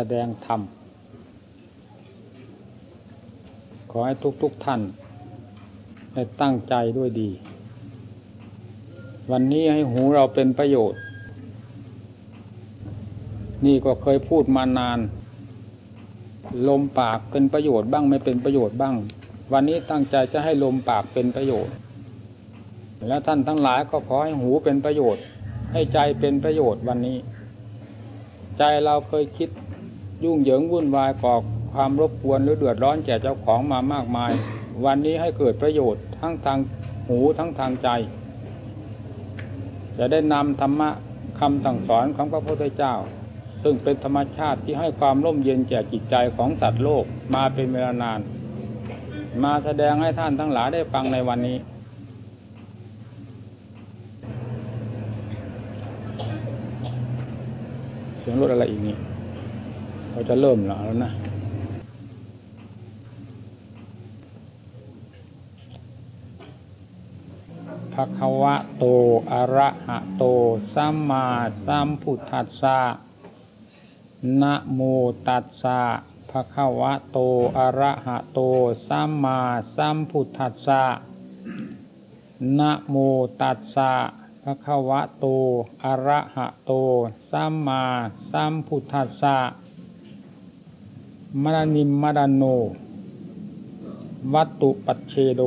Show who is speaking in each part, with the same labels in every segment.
Speaker 1: สดงธรรม ขอให้ทุกๆทท่านได้ตั้งใจด้วยดี วันนี้ให้หูเราเป็นประโยชน์ นี่ก็เคยพูดมานาน ลมปากเป็นประโยชน์บ้างไม่เป็นประโยชน์บ้าง วันนี้ตั้งใจจะให้ลมปากเป็นประโยชน์ แล้วท่านทั้งหลายก็ขอให้หูเป็นประโยชน์ ให้ใจเป็นประโยชน์วันนี้ ใจเราเคยคิด ยุ่งเหยิงวุ่นวายก่อความรบกวนหรือเดือดร้อนแก่เจ้าของมามากมาย วันนี้ให้เกิดประโยชน์ทั้งทางหูทั้งทางใจ จะได้นำธรรมะคำสั่งสอนของพระพุทธเจ้า ซึ่งเป็นธรรมชาติที่ให้ความร่มเย็นแก่จิตใจของสัตว์โลกมาเป็นเวลานาน มาแสดงให้ท่านทั้งหลายได้ฟังในวันนี้ เสียงรถอะไรอีกนี่ เราจะเริ่มแล้วนะภะคะวะโต อะระหะโต สัมมาสัมพุทธัสสะ นะโมตัสสะภะคะวะโต อะระหะโต สัมมาสัมพุทธัสสะ นะโมตัสสะภะคะวะโต อะระหะโต สัมมาสัมพุทธัสสะ มรณิมมรโน วัตตุปัจเชโด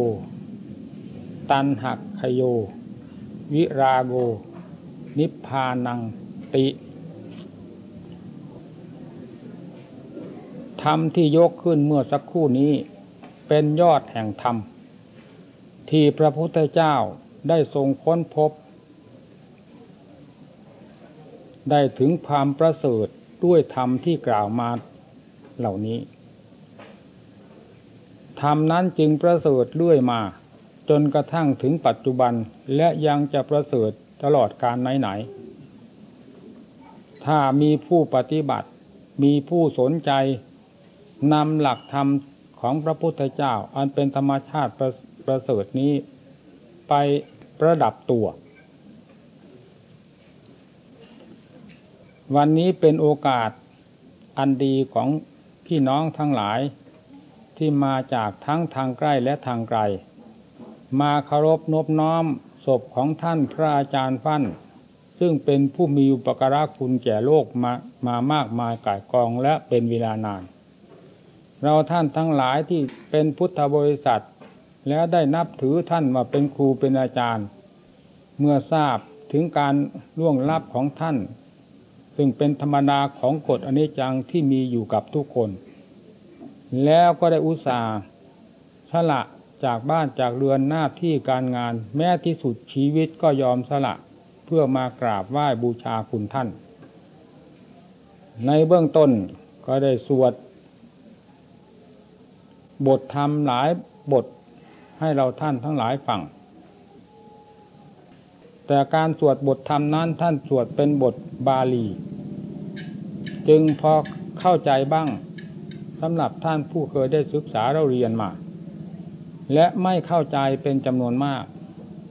Speaker 1: ตันหักขโย วิราโก นิพพานังติธรรมที่ยกขึ้นเมื่อสักครู่นี้ เป็นยอดแห่งธรรม ที่พระพุทธเจ้าได้ทรงค้นพบ ได้ถึงความประเสริฐด้วยธรรมที่กล่าวมา เหล่านี้ธรรมนั้นจึงประเสริฐเรื่อยมา จนกระทั่งถึงปัจจุบันและยังจะประเสริฐตลอดการไหนๆถ้ามีผู้ปฏิบัติ มีผู้สนใจนำหลักธรรมของพระพุทธเจ้าอันเป็นธรรมชาติประประเสริฐนี้ ไปประดับตัว วันนี้เป็นโอกาสอันดีของ พี่น้องทั้งหลาย ที่มาจากทั้งทางใกล้และทางไกล มาเคารพนบน้อมศพของท่านพระอาจารย์ฟั่น ซึ่งเป็นผู้มีอุปการะคุณแก่โลกมามามากมายกายกองและเป็นเวลานาน เราท่านทั้งหลายที่เป็นพุทธบริษัท แล้วได้นับถือท่านมาเป็นครูเป็นอาจารย์ เมื่อทราบถึงการล่วงลับของท่าน ซึ่งเป็นธรรมดาของกฎอนิจจังที่มีอยู่กับทุกคน แล้วก็ได้อุตส่าห์สละจากบ้านจากเรือนหน้าที่การงาน แม้ที่สุดชีวิตก็ยอมสละ เพื่อมากราบไหว้บูชาคุณท่าน ในเบื้องต้นก็ได้สวด บทธรรมหลายบทให้เราท่านทั้งหลายฟัง แต่การสวดบทธรรมนั้นท่านสวดเป็นบทบาลี จึงพอเข้าใจบ้างสำหรับท่านผู้เคยได้ศึกษาเราเรียนมา และไม่เข้าใจเป็นจำนวนมาก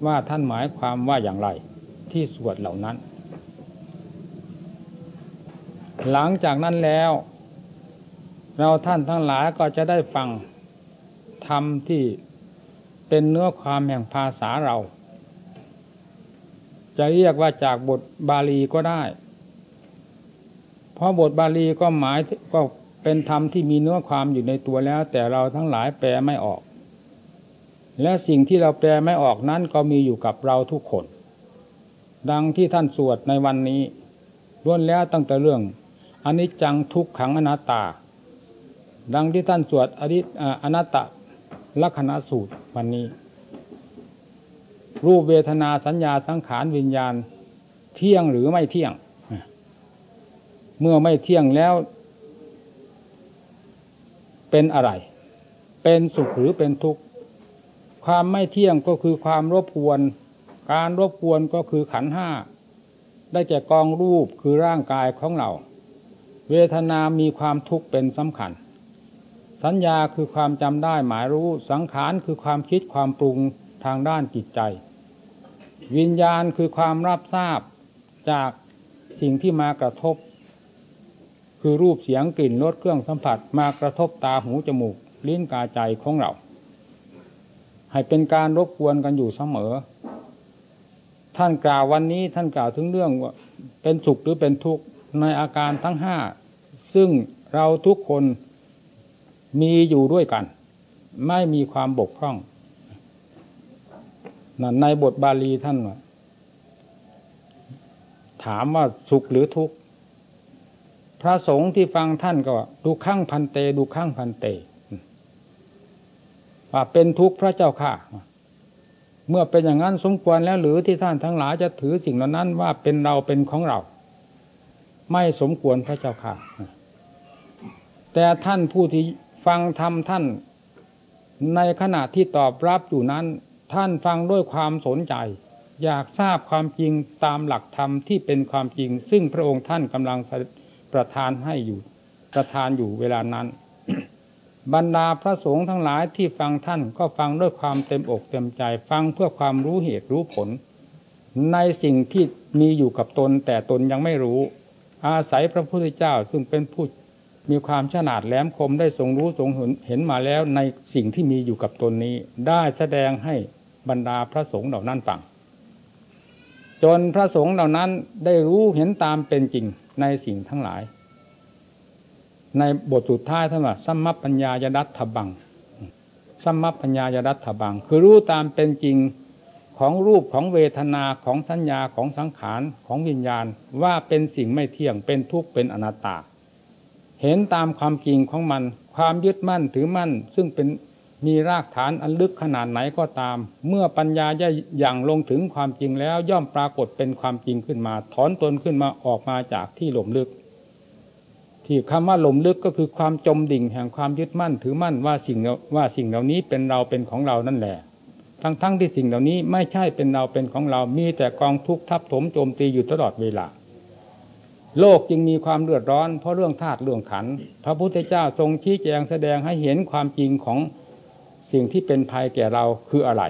Speaker 1: ว่าท่านหมายความว่าอย่างไร ที่สวดเหล่านั้น หลังจากนั้นแล้ว เราท่านทั้งหลายก็จะได้ฟังธรรมที่เป็นเนื้อความแห่งภาษาเรา จะเรียกว่าจากบทบาลีก็ได้ เพราะบทบาลีก็หมายก็เป็นธรรมที่มีเนื้อความอยู่ในตัวแล้ว แต่เราทั้งหลายแปลไม่ออก และสิ่งที่เราแปลไม่ออกนั้นก็มีอยู่กับเราทุกคน ดังที่ท่านสวดในวันนี้ล้วนแล้วตั้งแต่เรื่องอนิจจังทุกขังอนัตตา ดังที่ท่านสวดอนิจอนัตตลักษณะสูตรวันนี้ รูปเวทนาสัญญาสังขารวิญญาณ เที่ยงหรือไม่เที่ยง เมื่อไม่เที่ยงแล้ว เป็นอะไร เป็นสุขหรือเป็นทุกข์ความไม่เที่ยงก็คือความรบกวน การรบกวนก็คือขันห้าได้แก่กองรูปคือร่างกายของเรา เวทนามีความทุกข์เป็นสำคัญ สัญญาคือความจำได้หมายรู้สังขารคือความคิดความปรุงทางด้านจิตใจ วิญญาณคือความรับทราบจากสิ่งที่มากระทบ คือรูปเสียงกลิ่นรสเครื่องสัมผัสมากระทบตาหูจมูก ลิ้นกาใจของเรา ให้เป็นการรบกวนกันอยู่เสมอ ท่านกล่าววันนี้ท่านกล่าวถึงเรื่องว่าเป็นสุขหรือเป็นทุกข์ในอาการทั้งห้าซึ่งเราทุกคนมีอยู่ด้วยกัน ไม่มีความบกพร่อง ในบทบาลีท่านว่าถามว่าสุขหรือทุกข์ พระสงฆ์ที่ฟังท่านก็ดูข้างพันเต ดูข้างพันเตว่าเป็นทุกข์พระเจ้าค่ะ เมื่อเป็นอย่างนั้นสมควรแล้วหรือที่ท่านทั้งหลายจะถือสิ่งเหล่านั้นว่าเป็นเราเป็นของเรา ไม่สมควรพระเจ้าค่ะ แต่ท่านผู้ที่ฟังธรรมท่าน ในขณะที่ตอบรับอยู่นั้น ท่านฟังด้วยความสนใจ อยากทราบความจริงตามหลักธรรมที่เป็นความจริง ซึ่งพระองค์ท่านกำลังประทานให้อยู่ ประทานอยู่เวลานั้น บรรดาพระสงฆ์ทั้งหลายที่ฟังท่านก็ฟังด้วยความเต็มอกเต็มใจฟังเพื่อความรู้เหตุรู้ผล ในสิ่งที่มีอยู่กับตนแต่ตนยังไม่รู้ อาศัยพระพุทธเจ้าซึ่งเป็นผู้มีความฉลาดแหลมคมได้ทรงรู้ทรงเห็นมาแล้วในสิ่งที่มีอยู่กับตนนี้ ได้แสดงให้ บรรดาพระสงฆ์เหล่านั้นฟังจนพระสงฆ์เหล่านั้นได้รู้เห็นตามเป็นจริงในสิ่งทั้งหลาย ในบทสุดท้ายท่านว่าสัมมปัญญายดัตถบังสัมมปัญญายดัตถบัง คือรู้ตามเป็นจริงของรูปของเวทนาของสัญญาของสังขารของวิญญาณว่าเป็นสิ่งไม่เที่ยงเป็นทุกข์เป็นอนัตตา เห็นตามความจริงของมัน ความยึดมั่นถือมั่น ซึ่งเป็น มีรากฐานอันลึกขนาดไหนก็ตาม เมื่อปัญญาย่อย่างลงถึงความจริงแล้วย่อมปรากฏเป็นความจริงขึ้นมา ถอนตนขึ้นมาออกมาจากที่หล่มลึก ที่คำว่าหล่มลึกก็คือความจมดิ่งแห่งความยึดมั่นถือมั่นว่าสิ่งว่าสิ่งเหล่านี้เป็นเราเป็นของเรานั่นแหละ ทั้งๆทที่สิ่งเหล่านี้ไม่ใช่เป็นเราเป็นของเรา มีแต่กองทุกข์ทับถมโจมตีอยู่ตลอดเวลาโลกจึงมีความเดือดร้อนเพราะเรื่องธาตุเรื่องขัน พระพุทธเจ้าทรงชี้แจงแสดงให้เห็นความจริงของ สิ่งที่เป็นภัยแก่เราคืออะไร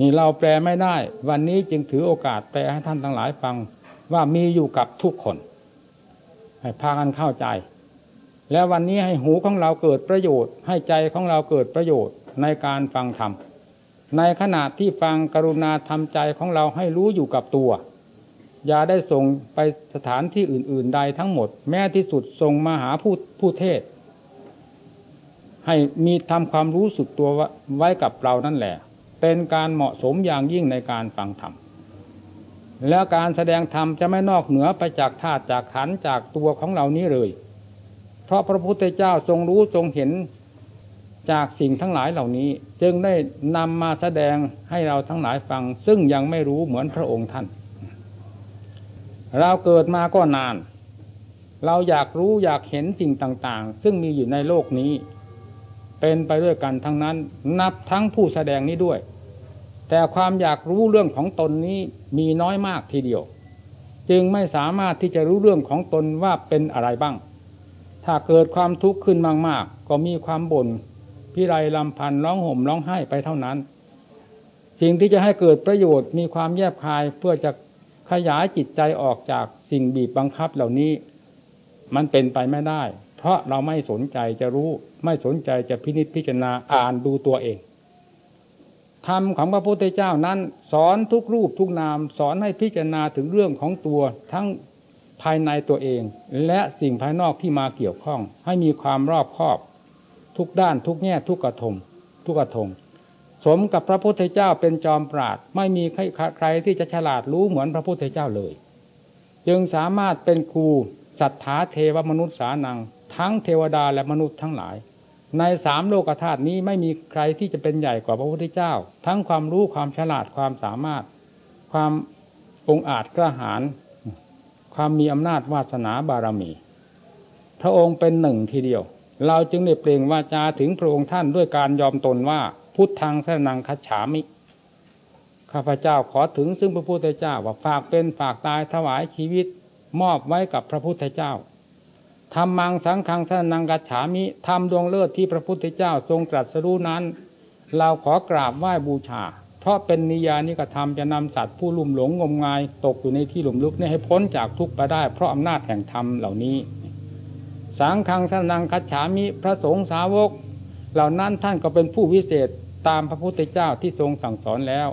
Speaker 1: นี่เราแปลไม่ได้ วันนี้จึงถือโอกาสแปลให้ท่านทั้งหลายฟังว่ามีอยู่กับทุกคน ให้พากันเข้าใจ แล้ววันนี้ให้หูของเราเกิดประโยชน์ ให้ใจของเราเกิดประโยชน์ในการฟังธรรมในขณะที่ฟังกรุณาทำใจของเราให้รู้อยู่กับตัว อย่าได้ส่งไปสถานที่อื่น ๆ ใดทั้งหมด แม้ที่สุดส่งมาหาผู้ผู้เทศ ให้มีทำความรู้สึกตัวไว้กับเรานั่นแหละ เป็นการเหมาะสมอย่างยิ่งในการฟังธรรมแล้วการแสดงธรรมจะไม่นอกเหนือไปจากธาตุจากขันจากตัวของเรานี้เลย เพราะพระพุทธเจ้าทรงรู้ทรงเห็นจากสิ่งทั้งหลายเหล่านี้ จึงได้นำมาแสดงให้เราทั้งหลายฟัง ซึ่งยังไม่รู้เหมือนพระองค์ท่าน เราเกิดมาก็นาน เราอยากรู้อยากเห็นสิ่งต่างๆ ซึ่งมีอยู่ในโลกนี้ เป็นไปด้วยกันทั้งนั้น นับทั้งผู้แสดงนี้ด้วย แต่ความอยากรู้เรื่องของตนนี้มีน้อยมากทีเดียว จึงไม่สามารถที่จะรู้เรื่องของตนว่าเป็นอะไรบ้าง ถ้าเกิดความทุกข์ขึ้นมาก ๆ ก็มีความบน่นพิไรลำพันร้องห่มร้องไห้ไปเท่านั้น สิ่งที่จะให้เกิดประโยชน์มีความแยบคายเพื่อจะขยายจิตใจออกจากสิ่งบีบบังคับเหล่านี้ มันเป็นไปไม่ได้ เพราะเราไม่สนใจจะรู้ไม่สนใจจะพินิจพิจารณาอ่านดูตัวเองธรรมของพระพุทธเจ้านั้น สอนทุกรูปทุกนาม สอนให้พิจารณาถึงเรื่องของตัวทั้งภายในตัวเอง และสิ่งภายนอกที่มาเกี่ยวข้อง ให้มีความรอบคอบ ทุกด้านทุกแง่ทุกกระทงทุกกระทงสมกับพระพุทธเจ้าเป็นจอมปราดไม่มีใครใครที่จะฉลาดรู้เหมือนพระพุทธเจ้าเลย จึงสามารถเป็นครูศรัทธาเทวมนุษย์สานัง ทั้งเทวดาและมนุษย์ทั้งหลาย ในสามโลกธาตุนี้ไม่มีใครที่จะเป็นใหญ่กว่าพระพุทธเจ้า ทั้งความรู้ความฉลาดความสามารถ ความองอาจกระหาร ความมีอำนาจวาสนาบารมี พระองค์เป็นหนึ่งทีเดียว เราจึงได้เปล่งวาจาถึงพระองค์ท่านด้วยการยอมตนว่าพุทธังสนังคัจฉามิข้าพเจ้าขอถึงซึ่งพระพุทธเจ้าว่าฝากเป็นฝากตายถวายชีวิต มอบไว้กับพระพุทธเจ้า ธรรมังสังฆังสนังกัจฉามิธรรมดวงเลิศที่พระพุทธเจ้าทรงตรัสรู้นั้น เราขอกราบไหว้บูชา เพราะเป็นนิยานิกระทำจะนำสัตว์ผู้ลุ่มหลงงมงาย ตกอยู่ในที่หลุมลึกนี่ให้พ้นจากทุกข์ไปได้เพราะอำนาจแห่งธรรมเหล่านี้ สังฆังสนังคัจฉามิพระสงฆ์สาวก เหล่านั้นท่านก็เป็นผู้วิเศษตามพระพุทธเจ้าที่ทรงสั่งสอนแล้ว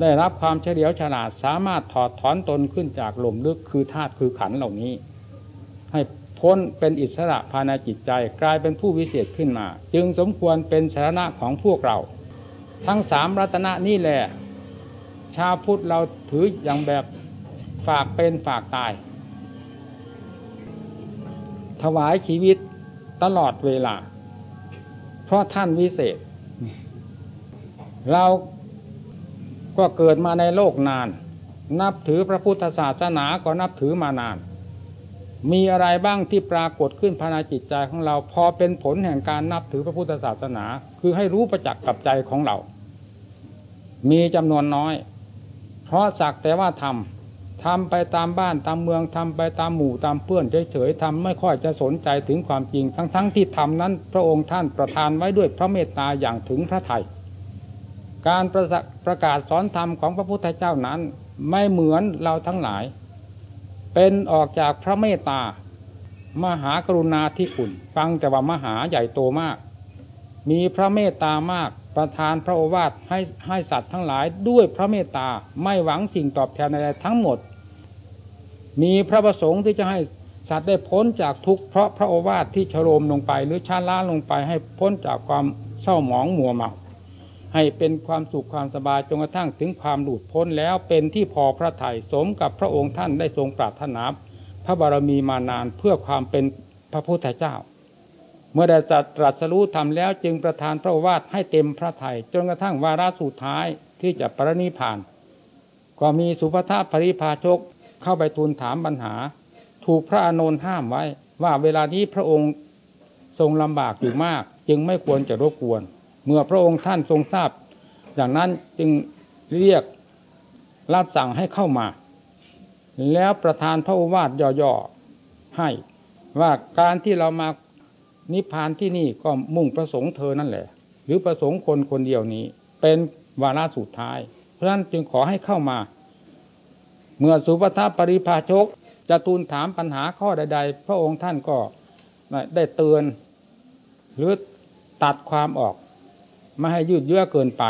Speaker 1: ได้รับความเฉลียวฉลาดสามารถถอดถอนตนขึ้นจากหลุมลึกคือธาตุคือขันเหล่านี้ ให้พ้นเป็นอิสระภายในจิตใจกลายเป็นผู้วิเศษขึ้นมา จึงสมควรเป็นสาระของพวกเรา ทั้งสามรัตนะนี่แหละชาวพุทธเราถืออย่างแบบฝากเป็นฝากตาย ถวายชีวิตตลอดเวลา เพราะท่านวิเศษ เราก็เกิดมาในโลกนาน นับถือพระพุทธศาสนาก็นับถือมานาน มีอะไรบ้างที่ปรากฏขึ้นภายในจิตใจของเรา พอเป็นผลแห่งการนับถือพระพุทธศาสนา คือให้รู้ประจักษ์กับใจของเรา มีจำนวนน้อย เพราะสักแต่ว่าทำทำไปตามบ้านตามเมืองทำไปตามหมู่ตามเพื่อนเฉยๆทำไม่ค่อยจะสนใจถึงความจริง ทั้งๆทที่ทำนั้น พระองค์ท่านประทานไว้ด้วยพระเมตตาอย่างถึงพระไทยการประประกาศสอนธรรมของพระพุทธเจ้านั้น ไม่เหมือนเราทั้งหลาย เป็นออกจากพระเมตตามหากรุณาธิคุณ ฟังแต่ว่ามหาใหญ่โตมาก มีพระเมตตามากประทานพระโอวาทให้ให้สัตว์ทั้งหลายด้วยพระเมตตาไม่หวังสิ่งตอบแทนอะไรทั้งหมด มีพระประสงค์ที่จะให้สัตว์ได้พ้นจากทุกข์เพราะพระโอวาทที่ชโลมลงไป หรือชาล้าลงไปให้พ้นจากความเศร้าหมองมัวเมา ให้เป็นความสุขความสบายจนกระทั่งถึงความหลุดพ้นแล้วเป็นที่พอพระทยัยสมกับพระองค์ท่านได้ทรงปรารถนาพระบารมีมานานเพื่อความเป็นพระพุทธเจ้า เมื่อได้ตรัสรู้ทำแล้วจึงประทานพระวาทให้เต็มพระทยัยจนกระทั่งวาระสุดท้ายที่จะปรนิพาน ก็มีสุภาพปริพาชกเข้าไปทูลถามปัญหา ถูกพระอานนท์ห้ามไว้ว่าเวลานี้พระองค์ทรงลำบากอยู่มาก จึงไม่ควรจะรบกวน เมื่อพระองค์ท่านทรงทราบ อย่างนั้นจึงเรียกรับสั่งให้เข้ามา แล้วประธานพระโอวาทย่อๆให้ว่าการที่เรามานิพพานที่นี่ก็มุ่งประสงค์เธอนั่นแหละ หรือประสงค์คนคนเดียวนี้ เป็นวาระสุดท้าย เพราะฉะนั้นจึงขอให้เข้ามา เมื่อสุภาปริภาชกจะทูลถามปัญหาข้อใด ๆ พระองค์ท่านก็ได้เตือน หรือตัดความออก ไม่ให้ยืดเยื้อเกินไป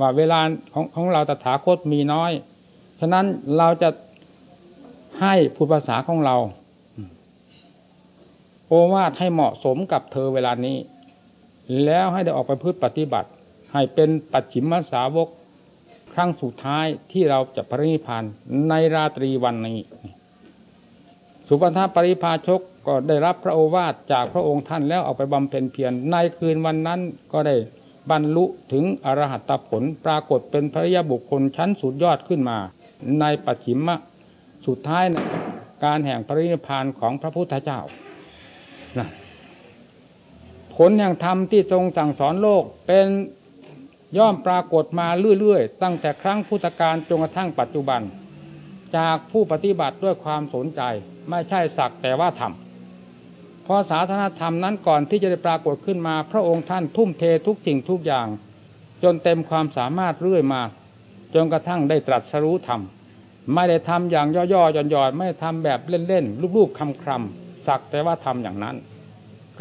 Speaker 1: ว่าเวลาของของเราตถาคตมีน้อย ฉะนั้นเราจะให้พูดภาษาของเรา โอวาทให้เหมาะสมกับเธอเวลานี้ แล้วให้ได้ออกไปพืชปฏิบัติ ให้เป็นปัจฉิมสาวกครั้งสุดท้ายที่เราจะปรินิพานในราตรีวันนี้ สุปทาปริพาชกก็ได้รับพระโอวาทจากพระองค์ท่านแล้วเอาไปบำเพ็ญเพียรในคืนวันนั้นก็ได้ บรรลุถึงอรหัตผลปรากฏเป็นพระยาบุคคลชั้นสุดยอดขึ้นมา ในปัจฉิมะสุดท้ายในการแห่งปรินิพานของพระพุทธเจ้านะผลแห่งธรรมที่ทรงสั่งสอนโลกเป็นย่อมปรากฏมาเรื่อยๆ ตั้งแต่ครั้งพุทธกาลจนกระทั่งปัจจุบัน จากผู้ปฏิบัติด้วยความสนใจ ไม่ใช่สักแต่ว่าทำ พอศาสนาธรรมนั้นก่อนที่จะได้ปรากฏขึ้นมา พระองค์ท่านทุ่มเททุกสิ่งทุกอย่าง จนเต็มความสามารถเรื่อยมา จนกระทั่งได้ตรัสรู้ธรรมไม่ได้ทำอย่างย่อๆหย่อนๆไม่ได้ทำแบบเล่นๆลูกๆคำๆสักแต่ว่าทำอย่างนั้น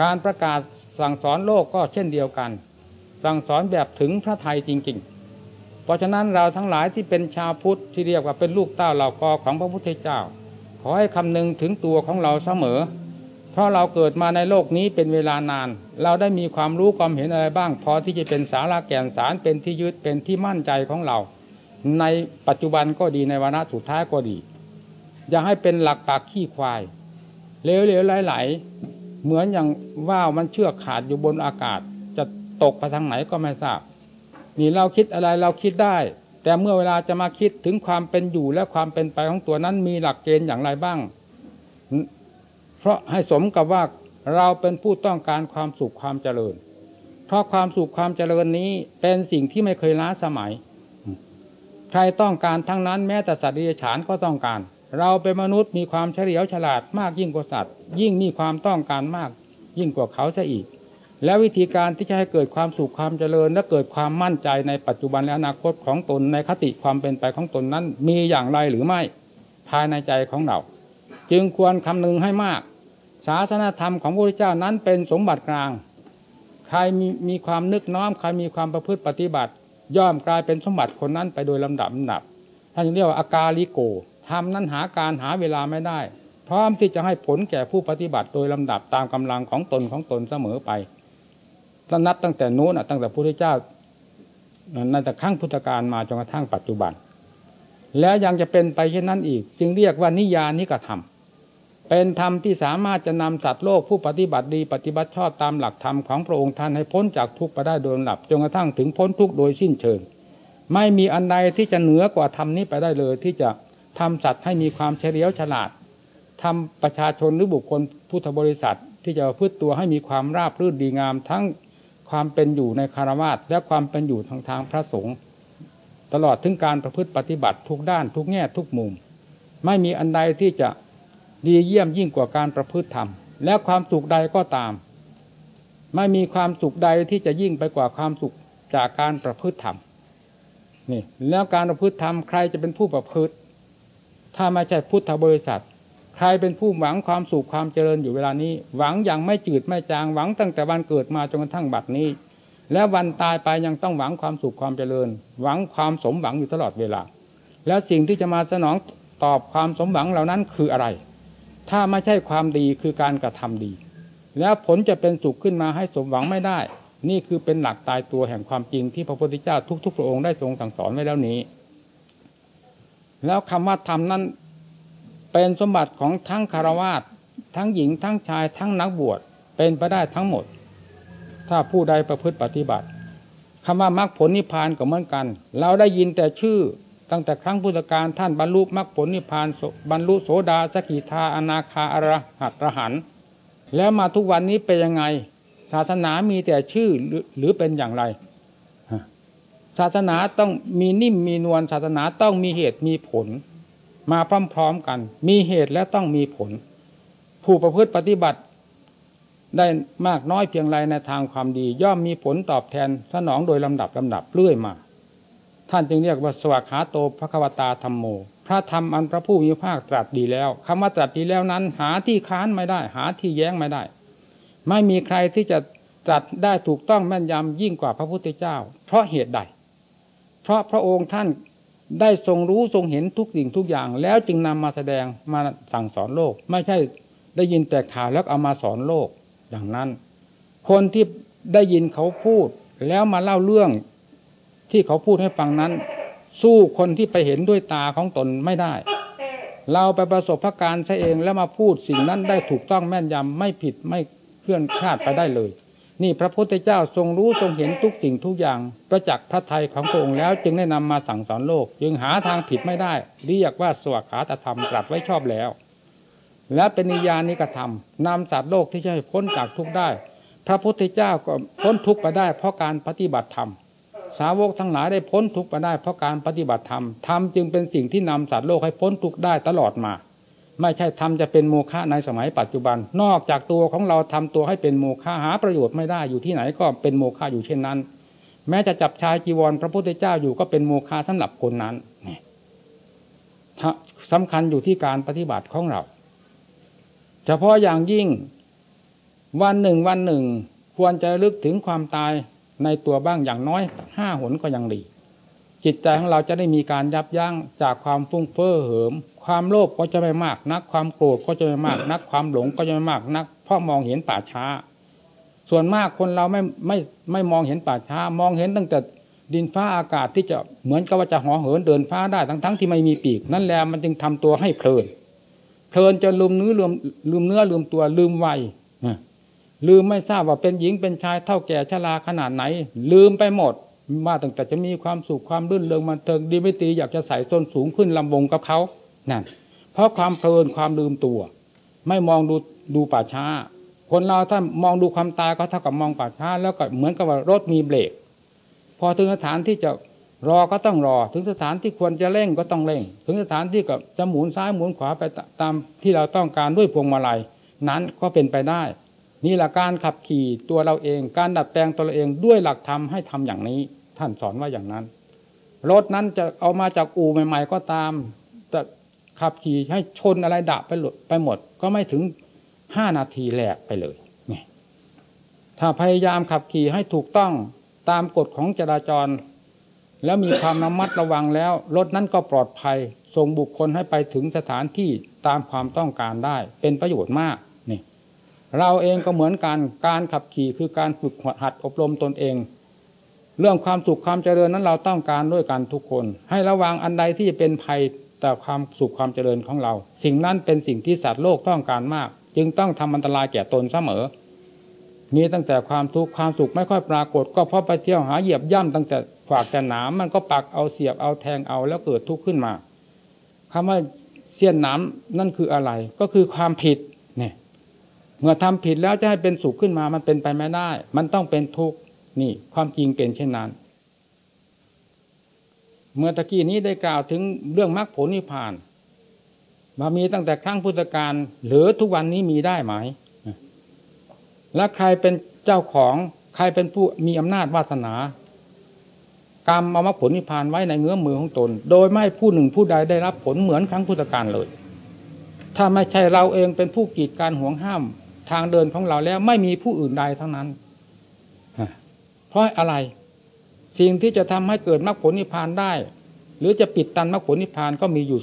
Speaker 1: การประกาศสั่งสอนโลกก็เช่นเดียวกัน สั่งสอนแบบถึงพระไทยจริง ๆ เพราะฉะนั้นเราทั้งหลายที่เป็นชาวพุทธที่เรียกว่าเป็นลูกเต้าเหล่ากอของพระพุทธเจ้า ขอให้คำนึงถึงตัวของเราเสมอ เพราะเราเกิดมาในโลกนี้เป็นเวลานาน เราได้มีความรู้ความเห็นอะไรบ้าง พอที่จะเป็นสาระแก่นสารเป็นที่ยึดเป็นที่มั่นใจของเรา ในปัจจุบันก็ดีในวาระสุดท้ายก็ดี อย่าให้เป็นหลักปากขี้ควายเลวๆไหลๆเหมือนอย่างว่าวมันเชือกขาดอยู่บนอากาศ จะตกไปทางไหนก็ไม่ทราบ นี่เราคิดอะไรเราคิดได้ แต่เมื่อเวลาจะมาคิดถึงความเป็นอยู่และความเป็นไปของตัวนั้นมีหลักเกณฑ์อย่างไรบ้าง เพราะให้สมกับว่าเราเป็นผู้ต้องการความสุขความเจริญ เพราะความสุขความเจริญนี้เป็นสิ่งที่ไม่เคยล้าสมัย ใครต้องการทั้งนั้นแม้แต่สัตว์เดิฉานก็ต้องการ เราเป็นมนุษย์มีความเฉลียวฉลาดมากยิ่งกว่าสัตว์ ยิ่งมีความต้องการมาก ยิ่งกว่าเขาซะอีก แล้ววิธีการที่จะให้เกิดความสุขความเจริญ และเกิดความมั่นใจในปัจจุบันและอนาคตของตนในคติความเป็นไปของตนนั้น มีอย่างไรหรือไม่ ภายในใจของเรา จึงควรคำนึงให้มาก ศาสนาธรรมของพระพุทธเจ้านั้นเป็นสมบัติกลาง ใครมีมีความนึกน้อมใครมีความประพฤติปฏิบัติ ย่อมกลายเป็นสมบัติคนนั้นไปโดยลำดับลำดับท่านเรียกว่าอากาลิโกทำนั้นหาการหาเวลาไม่ได้ พร้อมที่จะให้ผลแก่ผู้ปฏิบัติโดยลำดับตามกำลังของตนของตนเสมอไปถ้านับตั้งแต่นู้นตั้งแต่พระพุทธเจ้านั่นแต่ขั้งพุทธการมาจนกระทั่งปัจจุบัน แล้วยังจะเป็นไปเช่นนั้นอีก จึงเรียกว่านิยานิกธรรม เป็นธรรมที่สามารถจะนำสัตว์โลกผู้ปฏิบัติดีปฏิบัติชอบตามหลักธรรมของพระองค์ท่านให้พ้นจากทุกข์ไปได้โดยหลับจนกระทั่งถึงพ้นทุกข์โดยสิ้นเชิง ไม่มีอันใดที่จะเหนือกว่าธรรมนี้ไปได้เลย ที่จะทำสัตว์ให้มีความเฉลียวฉลาดทำประชาชนหรือบุคคลพุทธบริษัท ที่จะพึ่ตัวให้มีความราบรื่นดีงาม ทั้งความเป็นอยู่ในคารวาสและความเป็นอยู่ทางทางพระสงฆ์ตลอดถึงการประพฤติปฏิบัติทุกด้านทุกแง่ทุกมุม ไม่มีอันใดที่จะ ดีเยี่ยมยิ่งกว่าการประพฤติธรรม และความสุขใดก็ตาม ไม่มีความสุขใดที่จะยิ่งไปกว่าความสุขจากการประพฤติธรรมนี่แล้วการประพฤติธรรมใครจะเป็นผู้ประพฤติ ถ้าไม่ใช่พุทธบริษัท ใครเป็นผู้หวังความสุขความเจริญอยู่เวลานี้ หวังอย่างไม่จืดไม่จางหวังตั้งแต่วันเกิดมาจนกระทั่งบัดนี้ แล้ววันตายไปยังต้องหวังความสุขความเจริญ หวังความสมหวังอยู่ตลอดเวลา แล้วสิ่งที่จะมาสนองตอบความสมหวังเหล่านั้นคืออะไร ถ้าไม่ใช่ความดีคือการกระทำดี แล้วผลจะเป็นสุขขึ้นมาให้สมหวังไม่ได้ นี่คือเป็นหลักตายตัวแห่งความจริงที่พระพุทธเจ้าทุกๆพระองค์ได้ทรงสั่งสอนไว้แล้วนี้ แล้วคำว่าธรรมนั้นเป็นสมบัติของทั้งคารวาสทั้งหญิงทั้งชายทั้งนักบวชเป็นไปได้ทั้งหมด ถ้าผู้ใดประพฤติปฏิบัติคำว่ามรรคผลนิพพานก็เหมือนกัน เราได้ยินแต่ชื่อ ตั้งแต่ครั้งพุทธกาลท่านบรรลุมรรคผลนิพพานบรรลุโสดาสกิทาอนาคาอรหัตรหันแล้วมาทุกวันนี้เป็นยังไง ศาสนามีแต่ชื่อหรือเป็นอย่างไร ศาสนาต้องมีนิ่มมีนวลศาสนาต้องมีเหตุมีผล มาพร้อมๆกัน มีเหตุและต้องมีผล ผู้ประพฤติปฏิบัติได้มากน้อยเพียงไรในทางความดี ย่อมมีผลตอบแทนสนองโดยลำดับลำดับเรื่อยมา ท่านจึงเรียกว่าสวัสขาโตพระควตาธรรมโม พระธรรมอันพระผู้มีภาคตรัสดีแล้วคำว่าตรัสดีแล้วนั้น หาที่ค้านไม่ได้ หาที่แย้งไม่ได้ ไม่มีใครที่จะตรัสได้ถูกต้องแม่นยำยิ่งกว่าพระพุทธเจ้า เพราะเหตุใด เพราะพระองค์ท่านได้ทรงรู้ทรงเห็นทุกสิ่งทุกอย่าง แล้วจึงนำมาแสดงมาสั่งสอนโลก ไม่ใช่ได้ยินแต่ข่าวแล้วเอามาสอนโลกอย่างนั้น คนที่ได้ยินเขาพูดแล้วมาเล่าเรื่อง ที่เขาพูดให้ฟังนั้น สู้คนที่ไปเห็นด้วยตาของตนไม่ได้ เราไปประสบพระการใช้เองแล้วมาพูดสิ่งนั้นได้ถูกต้องแม่นยำไม่ผิดไม่เคลื่อนคลาดไปได้เลย นี่พระพุทธเจ้าทรงรู้ทรงเห็นทุกสิ่งทุกอย่าง ประจักษ์พระทัยของพระองค์แล้วจึงได้นำมาสั่งสอนโลก จึงหาทางผิดไม่ได้ เรียกว่าสวขาตธรรมตรัสไว้ชอบแล้ว และเป็นนิยานิกธรรมนำสัตว์โลกที่จะให้พ้นจากทุกได้ พระพุทธเจ้าก็พ้นทุกไปได้เพราะการปฏิบัติธรรม สาวกทั้งหลายได้พ้นทุกข์ไปได้เพราะการปฏิบัติธรรมธรรมจึงเป็นสิ่งที่นำสัตว์โลกให้พ้นทุกข์ได้ตลอดมา ไม่ใช่ทำจะเป็นโมฆะในสมัยปัจจุบัน นอกจากตัวของเราทำตัวให้เป็นโมฆะหาประโยชน์ไม่ได้อยู่ที่ไหนก็เป็นโมฆะอยู่เช่นนั้น แม้จะจับชายจีวรพระพุทธเจ้าอยู่ก็เป็นโมฆะสำหรับคนนั้นสำคัญอยู่ที่การปฏิบัติของเรา เฉพาะอย่างยิ่งวันหนึ่งวันหนึ่ง ควรจะลึกถึงความตาย ในตัวบ้างอย่างน้อยห้าหนก็ยังดี จิตใจของเราจะได้มีการยับยั้งจากความฟุ้งเฟ้อเหิม ความโลภก็จะไม่มากนัก ความโกรธก็จะไม่มากนัก ความหลงก็จะไม่มากนัก เพราะมองเห็นป่าช้า ส่วนมากคนเราไม่ไม่ไม่มองเห็นป่าช้า มองเห็นตั้งแต่ดินฟ้าอากาศที่จะเหมือนกับว่าจะห่อเหินเดินฟ้าได้ทั้งทั้งที่ไม่มีปีก นั่นแหละมันจึงทำตัวให้เพลินเพลินจนลืมเนื้อลืมลืมเนื้อลืมตัวลืมวัย ลืมไม่ทราบว่าเป็นหญิงเป็นชายเท่าแก่ชราขนาดไหน ลืมไปหมดว่าตั้งแต่จะมีความสุขความรื่นเริงมันเทิงดีไม่ตีอยากจะใส่ส้นสูงขึ้นลำวงกับเขานั่นเพราะความเพลินความลืมตัว ไม่มองดูดูป่าช้า คนเราถ้ามองดูความตายก็เท่ากับมองป่าช้า แล้วก็เหมือนกับว่ารถมีเบรกพอถึงสถานที่จะรอก็ต้องรอ ถึงสถานที่ควรจะเร่งก็ต้องเร่ง ถึงสถานที่กับจะหมุนซ้ายหมุนขวาไปตามที่เราต้องการด้วยพวงมาลัยนั้นก็เป็นไปได้ นี่แหละการขับขี่ตัวเราเอง การดัดแปลงตัวเราเองด้วยหลักธรรมให้ทำอย่างนี้ ท่านสอนว่าอย่างนั้น รถนั้นจะเอามาจากอู่ใหม่ ๆ ก็ตามแต่ขับขี่ให้ชนอะไรดะไปหลดไปหมด ก็ไม่ถึงห้านาทีแหลกไปเลยนี่ถ้าพยายามขับขี่ให้ถูกต้องตามกฎของจราจร แล้วมีความระมัดระวังแล้ว รถนั้นก็ปลอดภัยส่งบุคคลให้ไปถึงสถานที่ตามความต้องการได้ เป็นประโยชน์มาก เราเองก็เหมือนกันการขับขี่คือการฝึกหัดอบรมตนเอง เรื่องความสุขความเจริญนั้นเราต้องการด้วยกันทุกคน ให้ระวังอันใดที่จะเป็นภัยต่อความสุขความเจริญของเรา สิ่งนั้นเป็นสิ่งที่สัตว์โลกต้องการมาก จึงต้องทำอันตรายแก่ตนเสมอมีตั้งแต่ความทุกข์ความสุขไม่ค่อยปรากฏ ก็เพราะไปเที่ยวหาเหยียบย่ำตั้งแต่ฝากแต่หนามมันก็ปักเอาเสียบเอาแทงเอาแล้วเกิดทุกข์ขึ้นมาคำว่าเสี้ยนน้ำนั่นคืออะไร ก็คือความผิด เมื่อทำผิดแล้วจะให้เป็นสุขขึ้นมา มันเป็นไปไม่ได้ มันต้องเป็นทุกข์นี่ความจริงเป็นเช่นนั้น เมื่อตะกี้นี้ได้กล่าวถึงเรื่องมรรคผลนิพพานมามีตั้งแต่ครั้งพุทธกาลหรือทุกวันนี้มีได้ไหม และใครเป็นเจ้าของใครเป็นผู้มีอำนาจวาสนากรรมเอามาผลนิพพานไว้ในเงื้อมือของตน โดยไม่ผู้หนึ่งผู้ใดได้รับผลเหมือนครั้งพุทธกาลเลย ถ้าไม่ใช่เราเองเป็นผู้กีดการห่วงห้าม ทางเดินของเราแล้วไม่มีผู้อื่นใดทั้งนั้นเพราะอะไร สิ่งที่จะทำให้เกิดมรรคผลนิพพานได้ หรือจะปิดกั้นมรรคผลนิพพานก็มีอยู่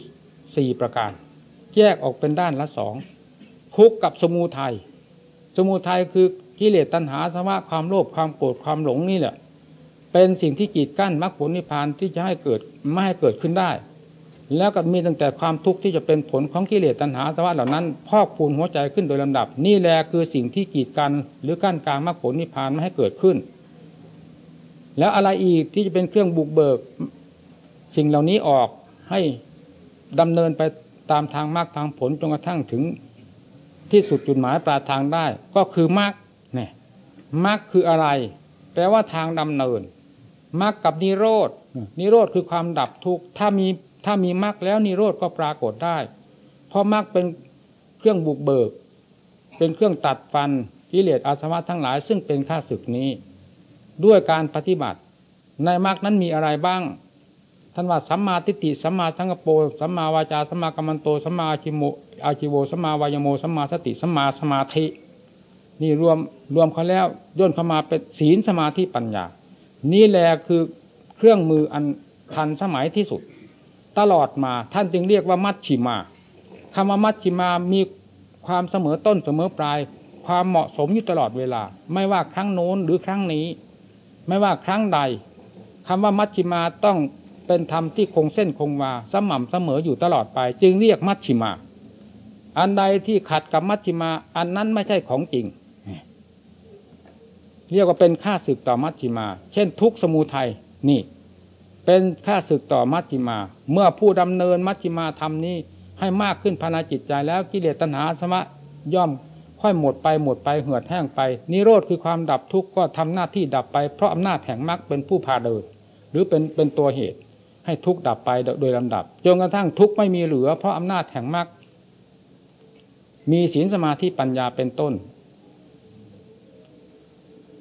Speaker 1: สี่ประการ แยกออกเป็นด้านละสองทุกข์กับสมุทัยสมุทัยคือกิเลสตัณหาอาสวะความโลภความโกรธความหลงนี่แหละ เป็นสิ่งที่กีดกั้นมรรคผลนิพพานที่จะให้เกิดไม่ให้เกิดขึ้นได้ แล้วก็มีตั้งแต่ความทุกข์ที่จะเป็นผลของกิเลสตัณหาอาสวะเหล่านั้น พอกพูนหัวใจขึ้นโดยลำดับ นี่แหละคือสิ่งที่กีดกัน หรือกั้นกลางมรรคผลนิพพานไม่ให้เกิดขึ้น แล้วอะไรอีกที่จะเป็นเครื่องบุกเบิก สิ่งเหล่านี้ออกให้ดำเนินไปตามทางมรรคทางผลจนกระทั่งถึงที่สุดจุดหมายปลายทางได้ ก็คือมรรคเนี่ยมรรคคืออะไร แปลว่าทางดำเนินมรรคกับนิโรธนิโรธคือความดับทุกข์ถ้ามี ถ้ามีมรรคแล้วนิโรธก็ปรากฏได้ เพราะมรรคเป็นเครื่องบุกเบิก เป็นเครื่องตัดฟันกิเลสอาสวะทั้งหลาย ซึ่งเป็นข้าศึกนี้ ด้วยการปฏิบัติ ในมรรคนั้นมีอะไรบ้างท่านว่าสัมมาทิฏฐิสัมมาสังกปรสัมมาวาจาสัมมากัมมันโตสัมมาอาชิโมอาชิโวสัมมาวายโมสัมมาสติสัมมาสมาธิ นี่รวมรวมเขาแล้วย่นเข้ามาเป็นศีลสมาธิปัญญา นี่แหละคือเครื่องมืออันทันสมัยที่สุด ตลอดมาท่านจึงเรียกว่ามัชชิมาคำว่ามัชชิมามีความเสมอต้นเสมอปลาย ความเหมาะสมอยู่ตลอดเวลา ไม่ว่าครั้งโน้นหรือครั้งนี้ ไม่ว่าครั้งใดคำว่ามัชชิมาต้องเป็นธรรมที่คงเส้นคงวาสม่ำเสมออยู่ตลอดไป จึงเรียกมัชชิมา อันใดที่ขัดกับมัชชิมา อันนั้นไม่ใช่ของจริง เรียกว่าเป็นค่าศึกต่อมัชฌิมา เช่นทุกสมุทัยนี่ เป็นค่าศึกต่อมัชฌิมา เมื่อผู้ดำเนินมัชฌิมาธรรมนี้ ให้มากขึ้นภายในจิตใจแล้วกิเลสตัณหาสมะย่อมค่อยหมดไปหมดไปเหือดแห้งไป นิโรธคือความดับทุกข์ก็ทำหน้าที่ดับไปเพราะอำนาจแห่งมรรคเป็นผู้พาเดิน หรือเป็นเป็นตัวเหตุ ให้ทุกข์ดับไปโดยลำดับจนกระทั่งทุกข์ไม่มีเหลือ เพราะอำนาจแห่งมรรคมีศีลสมาธิปัญญาเป็นต้น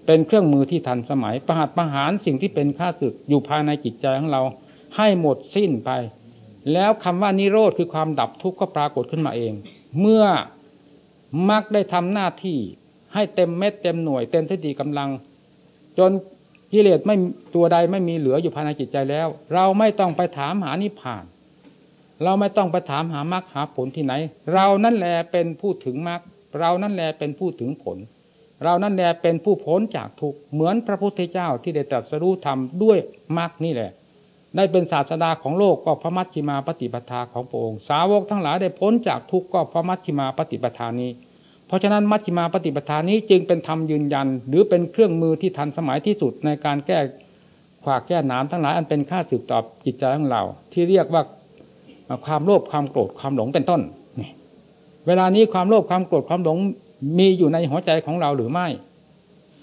Speaker 1: เป็นเครื่องมือที่ทันสมัยประหัตประหารสิ่งที่เป็นข้าศึกอยู่ภายในจิตใจของเรา ให้หมดสิ้นไป แล้วคำว่านิโรธคือความดับทุกข์ก็ปรากฏขึ้นมาเอง เมื่อมักได้ทำหน้าที่ให้เต็มเม็ดเต็มหน่วยเต็มสติกำลัง จนกิเลสไม่ตัวใดไม่มีเหลืออยู่ภายในจิตใจแล้ว เราไม่ต้องไปถามหานิพพาน เราไม่ต้องไปถามหามรรคหาผลที่ไหน เรานั่นแหละเป็นผู้ถึงมรรคเรานั่นแหละเป็นผู้ถึงผล เรานั่นแหละเป็นผู้พ้นจากทุกข์เหมือนพระพุทธเจ้าที่ได้ตรัสรู้ธรรมด้วยมรรคนี่แหละ ได้เป็นศาสดาของโลกก็พระมัชฌิมาปฏิปทาของพระองค์ สาวกทั้งหลายได้พ้นจากทุกข์ก็พระมัชฌิมาปฏิปทานี้ เพราะฉะนั้นมัชฌิมาปฏิปทานี้จึงเป็นธรรมยืนยัน หรือเป็นเครื่องมือที่ทันสมัยที่สุดในการแก้ขวากแก้น้ำทั้งหลายอันเป็นค่าสืบตอบจิตใจของเรา ที่เรียกว่าความโลภความโกรธความหลงเป็นต้น เวลานี้ความโลภความโกรธความหลง มีอยู่ในหัวใจของเราหรือไม่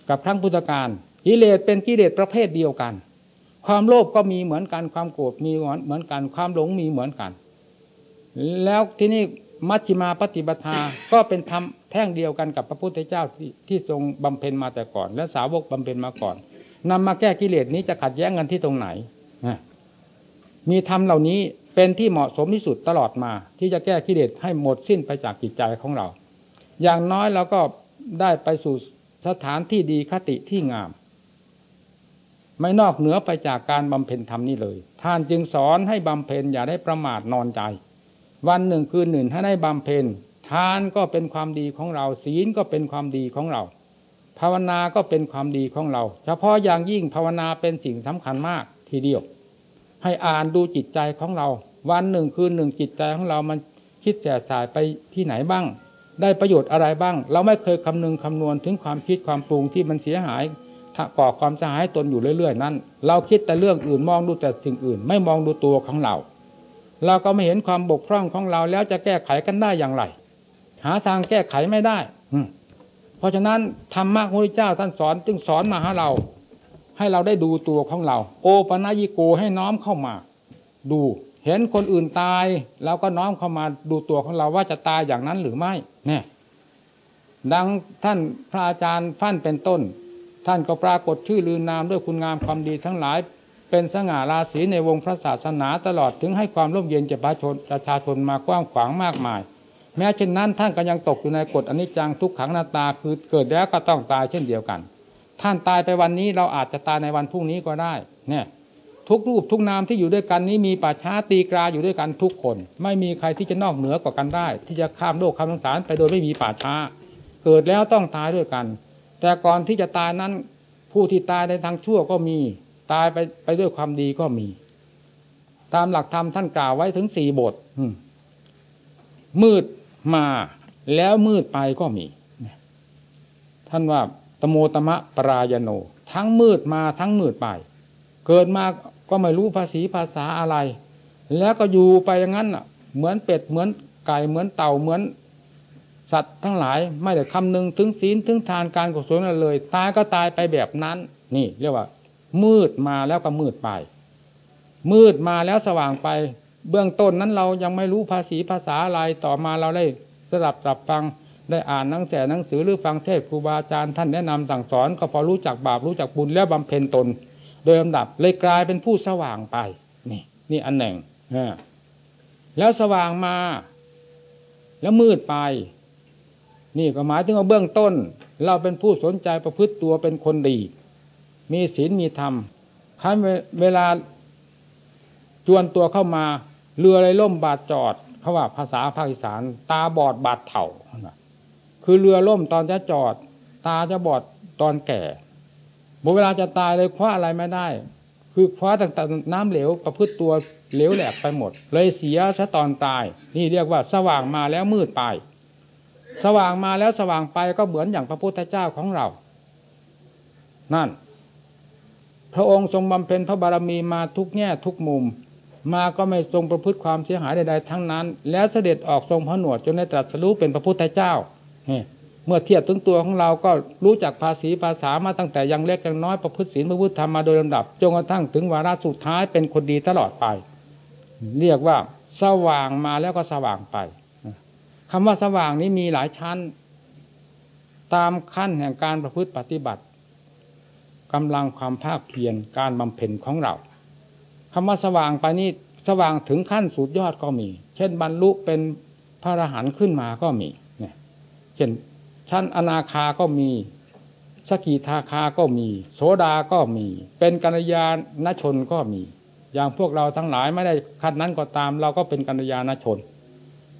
Speaker 1: กับครั้งพุทธการกิเลสเป็นกิเลสประเภทเดียวกัน ความโลภก็มีเหมือนกันความโกรธมีเหมือนกัน ความหลงมีเหมือนกัน แล้วที่นี่มัชฌิมาปฏิปทาก็เป็นธรรมแท่งเดียวกันกับพระพุทธเจ้าที่ที่ทรงบำเพ็ญมาแต่ก่อน และสาวกบำเพ็ญมาก่อนนำมาแก้กิเลสนี้จะขัดแย้งกันที่ตรงไหนมีธรรมเหล่านี้เป็นที่เหมาะสมที่สุดตลอดมา ที่จะแก้กิเลสให้หมดสิ้นไปจากจิตใจของเรา อย่างน้อยเราก็ได้ไปสู่สถานที่ดีคติที่งาม ไม่นอกเหนือไปจากการบำเพ็ญธรรมนี้เลย ท่านจึงสอนให้บำเพ็ญอย่าได้ประมาทนอนใจ วันหนึ่งคืนหนึ่งถ้าได้บำเพ็ญทานก็เป็นความดีของเรา ศีลก็เป็นความดีของเรา ภาวนาก็เป็นความดีของเรา เฉพาะอย่างยิ่งภาวนาเป็นสิ่งสำคัญมากทีเดียว ให้อ่านดูจิตใจของเรา วันหนึ่งคืนหนึ่งจิตใจของเรามันคิดแสสายไปที่ไหนบ้าง ได้ประโยชน์อะไรบ้าง เราไม่เคยคำนึงคำนวณถึงความคิดความปรุงที่มันเสียหายก่อความจะหายตนอยู่เรื่อยๆ นั้น เราคิดแต่เรื่องอื่นมองดูแต่สิ่งอื่น ไม่มองดูตัวของเรา เราก็ไม่เห็นความบกพร่องของเราแล้วจะแก้ไขกันได้อย่างไร หาทางแก้ไขไม่ได้เพราะฉะนั้นธรรมะพระพุทธเจ้าท่านสอนจึงสอนมาหาเรา ให้เราได้ดูตัวของเรา โอปัญิโกให้น้อมเข้ามา ดู เห็นคนอื่นตายเราก็น้อมเข้ามาดูตัวของเราว่าจะตายอย่างนั้นหรือไม่เนี่ยดังท่านพระอาจารย์ฟั่นเป็นต้น ท่านก็ปรากฏชื่อลือนามด้วยคุณงามความดีทั้งหลาย เป็นสง่าราศีในวงพระศาสนาตลอดถึงให้ความร่มเย็นแก่ประชาชนประชาชนมากว้างขวางมากมาย แม้เช่นนั้นท่านก็ยังตกอยู่ในกฎอนิจจังทุกขังนาตาคือเกิดแล้วก็ต้องตายเช่นเดียวกัน ท่านตายไปวันนี้เราอาจจะตายในวันพรุ่งนี้ก็ได้ เนี่ย ทุกรูปทุกนามที่อยู่ด้วยกันนี้มีป่าช้าตีกราอยู่ด้วยกันทุกคน ไม่มีใครที่จะนอกเหนือกว่ากันได้ ที่จะข้ามโลกข้ามสงสารไปโดยไม่มีป่าช้า เกิดแล้วต้องตายด้วยกัน แต่ก่อนที่จะตายนั้น ผู้ที่ตายในทางชั่วก็มี ตายไปไปด้วยความดีก็มี ตามหลักธรรมท่านกล่าวไว้ถึงสี่บทมืดมาแล้วมืดไปก็มี ท่านว่าตโมตมะปรายโน ทั้งมืดมาทั้งมืดไป เกิดมา ก็ไม่รู้ภาษีภาษาอะไร แล้วก็อยู่ไปอย่างนั้นเหมือนเป็ดเหมือนไก่เหมือนเต่าเหมือน สัตว์ทั้งหลายไม่ได้คำนึงถึงศีลถึงทานการกุศลอะไรเลย ตายก็ตายไปแบบนั้น นี่เรียกว่า มืดมาแล้วก็มืดไป มืดมาแล้วสว่างไป เบื้องต้นนั้นเรายังไม่รู้ภาษีภาษาอะไรต่อมาเราได้สลับสับฟังได้อ่านหนังแสหนังสือหรือฟังเทศครูบาอาจารย์ท่านแนะนำสั่งสอนก็พอรู้จักบาปรู้จักบุญแล้วบำเพ็ญตน โดยลำดับเลยกลายเป็นผู้สว่างไป นี่ นี่อันหนึ่งแล้วสว่างมา แล้วมืดไป นี่ก็หมายถึงว่าเบื้องต้น เราเป็นผู้สนใจประพฤติตัวเป็นคนดี มีศีลมีธรรมคันเวลาจวนตัวเข้ามา เรืออะไรล่มบาดจอดเขาว่าภาษาภาคอีสาน ตาบอดบาดเถ่าคือเรือล่มตอนจะจอด ตาจะบอดตอนแก่ บเวลาจะตายเลยคว้าอะไรไม่ได้ คือคว้าต่างๆน้ำเหลวประพฤติตัวเหลวแหลกไปหมด เลยเสียซะตอนตาย นี่เรียกว่าสว่างมาแล้วมืดไป สว่างมาแล้วสว่างไปก็เหมือนอย่างพระพุทธเจ้าของเรา นั่น พระองค์ทรงบำเพ็ญพระบารมีมาทุกแง่ทุกมุม มาก็ไม่ทรงประพฤติความเสียหายใดๆทั้งนั้น แล้วเสด็จออกทรงพระหนวดจนได้ตรัสรู้เป็นพระพุทธเจ้าเเมื่อเทียบถึงตัวของเราก็รู้จักภาษีภาษามาตั้งแต่ยังเล็กยังน้อยประพฤติศีลประพฤติธรรมมาโดยลำดับจนกระทั่งถึงวาระสุดท้ายเป็นคนดีตลอดไป เรียกว่าสว่างมาแล้วก็สว่างไปคำว่าสว่างนี้มีหลายชั้น ตามขั้นแห่งการประพฤติปฏิบัติกำลังความภาคเพียรการบำเพ็ญของเราคำว่าสว่างไปนี่สว่างถึงขั้นสุดยอดก็มี เช่นบรรลุเป็นพระอรหันต์ขึ้นมาก็มีเนี่ยเช่น ชั้นอนาคาก็มีสกิทาคาก็มี โสดาก็มี เป็นกัญญาณชนก็มี อย่างพวกเราทั้งหลายไม่ได้ขั้นนั้นก็ตาม เราก็เป็นกัญญาณชน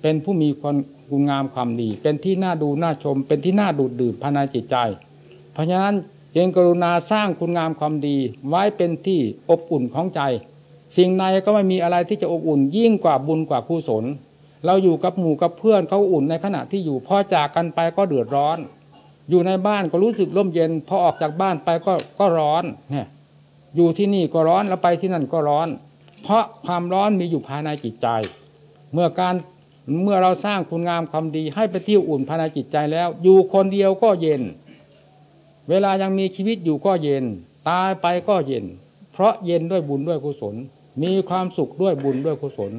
Speaker 1: เป็นผู้มีคนคุณงามความดี เป็นที่น่าดูน่าชม เป็นที่น่าดูดดื่มภายในจิตใจ เพราะฉะนั้นเยงกรุณาสร้างคุณงามความดีไว้เป็นที่อบอุ่นของใจ สิ่งใดก็ไม่มีอะไรที่จะอบอุ่นยิ่งกว่าบุญกว่ากุศล เราอยู่กับหมู่กับเพื่อนเขาอุ่นในขณะที่อยู่พอจากกันไปก็เดือดร้อน อยู่ในบ้านก็รู้สึกร่มเย็น พอออกจากบ้านไปก็ก็ร้อนเนี่ยอยู่ที่นี่ก็ร้อนแล้วไปที่นั่นก็ร้อน เพราะความร้อนมีอยู่ภายในจิตใจ เมื่อการเมื่อเราสร้างคุณงามความดีให้ไปที่อุ่นภายในจิตใจแล้ว อยู่คนเดียวก็เย็น เวลายังมีชีวิตอยู่ก็เย็น ตายไปก็เย็น เพราะเย็นด้วยบุญด้วยกุศล มีความสุขด้วยบุญด้วยกุศล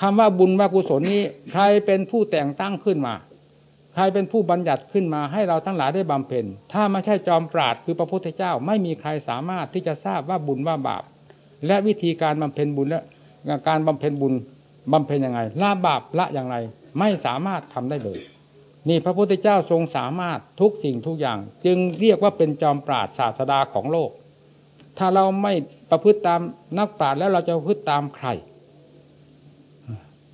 Speaker 1: คำว่าบุญว่ากุศลนี้ ใครเป็นผู้แต่งตั้งขึ้นมา ใครเป็นผู้บัญญัติขึ้นมา ให้เราทั้งหลายได้บำเพ็ญ ถ้าไม่ใช่จอมปราดคือพระพุทธเจ้า ไม่มีใครสามารถที่จะทราบว่าบุญว่าบาป และวิธีการบำเพ็ญบุญและการบำเพ็ญบุญบำเพ็ญยังไงละบาปละอย่างไร ไม่สามารถทำได้เลย นี่พระพุทธเจ้าทรงสามารถทุกสิ่งทุกอย่าง จึงเรียกว่าเป็นจอมปราดศาสดาของโลก ถ้าเราไม่ประพฤติตามนักปราชญ์แล้วเราจะประพฤติตามใคร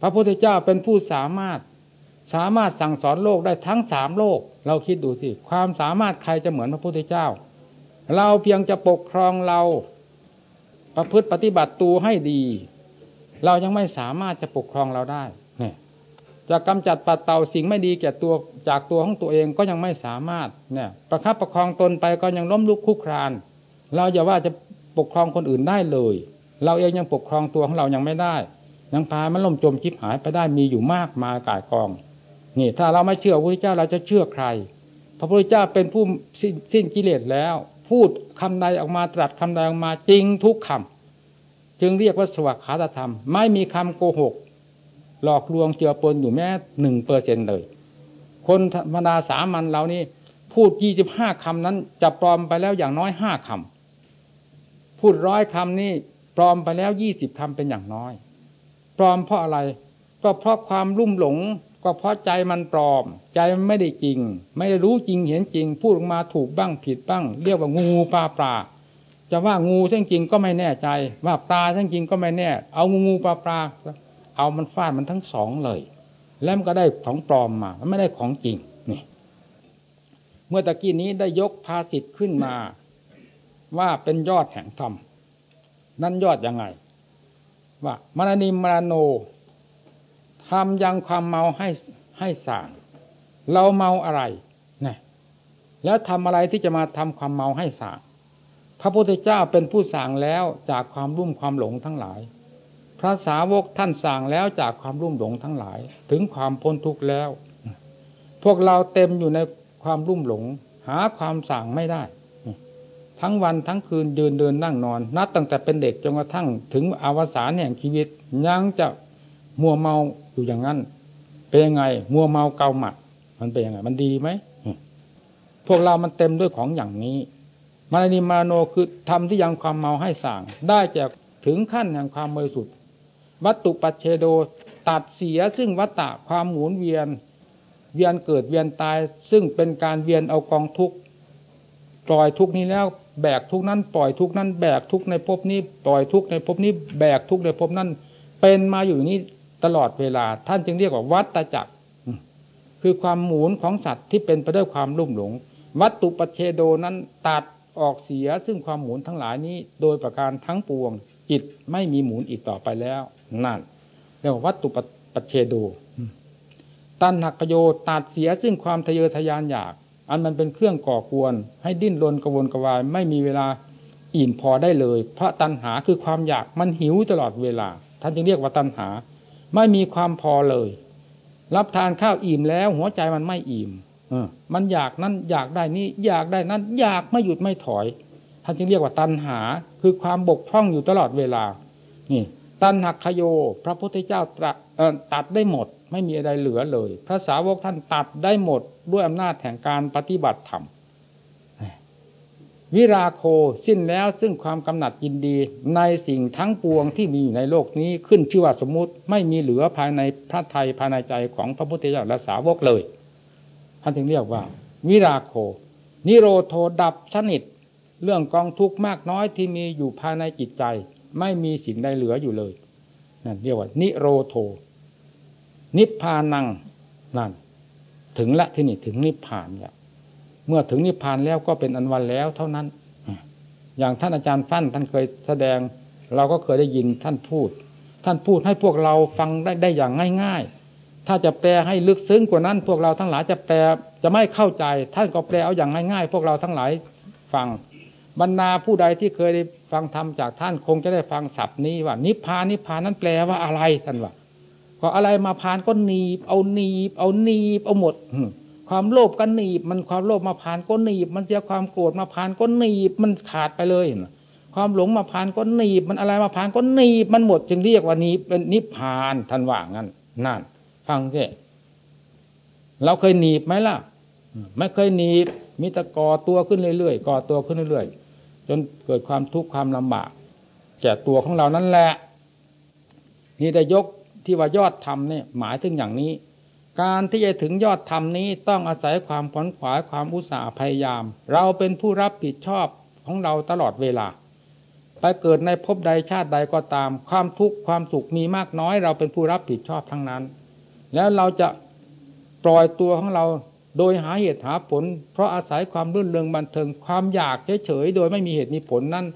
Speaker 1: พระพุทธเจ้าเป็นผู้สามารถ สามารถสั่งสอนโลกได้ทั้งสามโลก เราคิดดูสิ ความสามารถใครจะเหมือนพระพุทธเจ้า เราเพียงจะปกครองเรา ประพฤติปฏิบัติตัวให้ดี เรายังไม่สามารถจะปกครองเราได้เนี่ยจะกำจัดปัดเป่าสิ่งไม่ดีแก่ตัวจากตัวของตัวเองก็ยังไม่สามารถเนี่ย ประคับประคองตนไปก็ยังล้มลุกคุกคราน เราอย่าว่าจะปกครองคนอื่นได้เลย เราเองยังปกครองตัวของเรายังไม่ได้ ยังพามันล่มจมคิบหายไปได้มีอยู่มากมายกายกองนี่ถ้าเราไม่เชื่อพระพุทธเจ้าเราจะเชื่อใคร พระพุทธเจ้าเป็นผู้สิ้นกิเลสแล้ว พูดคำใดออกมาตรัสคำใดออกมาจริงทุกคำจึงเรียกว่าสวัสดิธรรม ไม่มีคำโกหก หลอกลวงเจือปนอยู่แม้หนึ่งเปอร์เซ็นเลย คนธรรมดาสามัญเรานี่พูดยี่สิบห้าคำนั้น จะปลอมไปแล้วอย่างน้อยห้าคำพูดร้อยคำนี่ปลอมไปแล้วยี่สิบคำเป็นอย่างน้อย ปลอมเพราะอะไร ก็เพราะความลุ่มหลง ก็เพราะใจมันปลอม ใจมันไม่ได้จริง ไม่ได้รู้จริงเห็นจริง พูดออกมาถูกบ้างผิดบ้าง เรียกว่างูปลาปลาจะว่างูทั้งจริงก็ไม่แน่ใจ ว่าปลาทั้งจริงก็ไม่แน่ เอางูงูปลาปลาเอามันฟาดมันทั้งสองเลย แล้วมันก็ได้ของปลอมมามันไม่ได้ของจริงนี่เมื่อตะกี้นี้ได้ยกภาสิทธ์ขึ้นมา ว่าเป็นยอดแห่งธรรมนั่นยอดยังไง ว่ามรณีมรโนทำยังความเมาให้ให้สั่งเราเมาอะไรนะแล้วทำอะไรที่จะมาทำความเมาให้สั่งพระพุทธเจ้าเป็นผู้สั่งแล้วจากความรุ่มความหลงทั้งหลาย พระสาวกท่านสั่งแล้วจากความรุ่มหลงทั้งหลาย ถึงความพ้นทุกข์แล้ว พวกเราเต็มอยู่ในความรุ่มหลง หาความสั่งไม่ได้ ทั้งวันทั้งคืนยืนเดินนั่งนอน นับตั้งแต่เป็นเด็กจนกระทั่งถึงอวสานแห่งชีวิต ยังจะมัวเมาอยู่อย่างนั้น เป็นยังไง มัวเมาเกาหมัดมันเป็นยังไง มันดีไหมพวกเรามันเต็มด้วยของอย่างนี้มานิมาโนคือทำที่ยังความเมาให้สั่งได้จากถึงขั้นแห่งความบริสุทธิ์วัตถุปัจเชโดตัดเสียซึ่งวัตตะความหมุนเวียน เวียนเกิดเวียนตาย ซึ่งเป็นการเวียนเอากองทุกข์ปล่อยทุกนี้แล้ว แบกทุกนั้น ปล่อยทุกนั้น แบกทุกในภพนี้ ปล่อยทุกในภพนี้แบกทุกในภพนั้น เป็นมาอยู่นี้ตลอดเวลา ท่านจึงเรียกว่าวัตจักร คือความหมุนของสัตว์ที่เป็นไปด้วยความลุ่มหลง วัตถุปเชโดนั้นตัดออกเสียซึ่งความหมุนทั้งหลายนี้ โดยประการทั้งปวงจิตไม่มีหมุนอีกต่อไปแล้ว นั่นเรียกว่าวัตถุปเชโดตันหักโยตัดเสียซึ่งความทะเยอทะยานอยาก อันมันเป็นเครื่องก่อกวน ให้ดิ้นรนกระวนกระวาย ไม่มีเวลาอิ่มพอได้เลย เพราะตันหาคือความอยากมันหิวตลอดเวลา ท่านจึงเรียกว่าตันหา ไม่มีความพอเลย รับทานข้าวอิ่มแล้ว หัวใจมันไม่อิ่มมันอยากนั้นอยากได้นี้อยากได้นั้นอยากไม่หยุดไม่ถอย ท่านจึงเรียกว่าตัณหาคือความบกพร่องอยู่ตลอดเวลา นี่ ตัณหักขโย พระพุทธเจ้าตรัสตัดได้หมด ไม่มีอะไรเหลือเลย พระสาวกท่านตัดได้หมด ด้วยอำนาจแห่งการปฏิบัติธรรมวิราโคสิ้นแล้วซึ่งความกำหนัดยินดีในสิ่งทั้งปวงที่มีอยู่ในโลกนี้ขึ้นชื่อว่าสมมุติไม่มีเหลือภายในพระไทยภายในใจของพระพุทธเจ้าและสาวกเลยท่านถึงเรียกว่า วิราโค นิโรโทดับสนิท เรื่องกองทุกข์มากน้อยที่มีอยู่ภายในจิตใจ ไม่มีสิ่งใดเหลืออยู่เลยนั่นเรียกว่า นิโรโท นิพพานังนั่น ถึงละที่นี่ถึงนิพพานแล้วเมื่อถึงนิพพานแล้วก็เป็นอันวันแล้วเท่านั้น อย่างท่านอาจารย์ฟั่นท่านเคยแสดง เราก็เคยได้ยินท่านพูด ท่านพูดให้พวกเราฟังได้ได้อย่างง่าย ๆ ถ้าจะแปลให้ลึกซึ้งกว่านั้น พวกเราทั้งหลายจะแปลจะไม่เข้าใจ ท่านก็แปลเอาอย่างง่ายๆ พวกเราทั้งหลายฟังบรรณาผู้ใดที่เคยได้ฟังธรรมจากท่านคงจะได้ฟังศัพท์นี้ว่านิพพานนิพพานนั้นแปลว่าอะไรท่านว่า ก็อะไรมาพานก็หนีบ เอาหนีบ เอาหนีบเอาหมดความโลภก็หนีบ มันความโลภมาพานก็หนีบ มันเสียความโกรธมาพานก็หนีบมันขาดไปเลยความหลงมาพานก็หนีบ มันอะไรมาพานก็หนีบมันหมด จึงเรียกว่านี้เป็นนิพพานท่านว่างั้นนั่น ฟังสิเราเคยหนีบไหมล่ะไม่เคยหนีบมีแต่ก่อตัวขึ้นเรื่อยๆก่อตัวขึ้นเรื่อยๆจนเกิดความทุกข์ความลำบากแก่ตัวของเรานั่นแหละ นี่ได้ยก ที่ว่ายอดธรรมเนี่ยหมายถึงอย่างนี้ การที่จะถึงยอดธรรมนี้ต้องอาศัยความผลขวายความอุตสาห์พยายาม เราเป็นผู้รับผิดชอบของเราตลอดเวลา ไปเกิดในภพใดชาติใดก็ตาม ความทุกข์ความสุขมีมากน้อย เราเป็นผู้รับผิดชอบทั้งนั้น แล้วเราจะปล่อยตัวของเราโดยหาเหตุหาผล เพราะอาศัยความรื่นเริงบันเทิงความอยากเฉยๆโดยไม่มีเหตุมีผลนั้น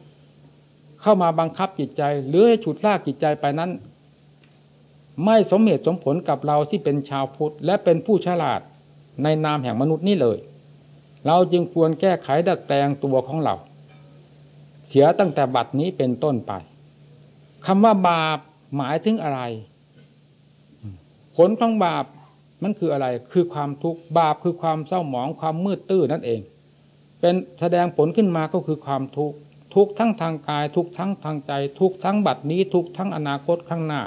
Speaker 1: เข้ามาบังคับจิตใจ หรือให้ฉุดลากจิตใจไปนั้น ไม่สมเหตุสมผลกับเราที่เป็นชาวพุทธ และเป็นผู้ฉลาดในนามแห่งมนุษย์นี่เลย เราจึงควรแก้ไขดัดแปลงตัวของเรา เสียตั้งแต่บัดนี้เป็นต้นไปคำว่าบาปหมายถึงอะไร ผลของบาปมันคืออะไร คือความทุกข์บาปคือความเศร้าหมองความมืดตื้อนั่นเอง เป็นแสดงผลขึ้นมาก็คือความทุกข์ทุกทั้งทางกาย ทุกทั้งทางใจ ทุกทั้งบัดนี้ ทุกทั้งอนาคตข้างหน้า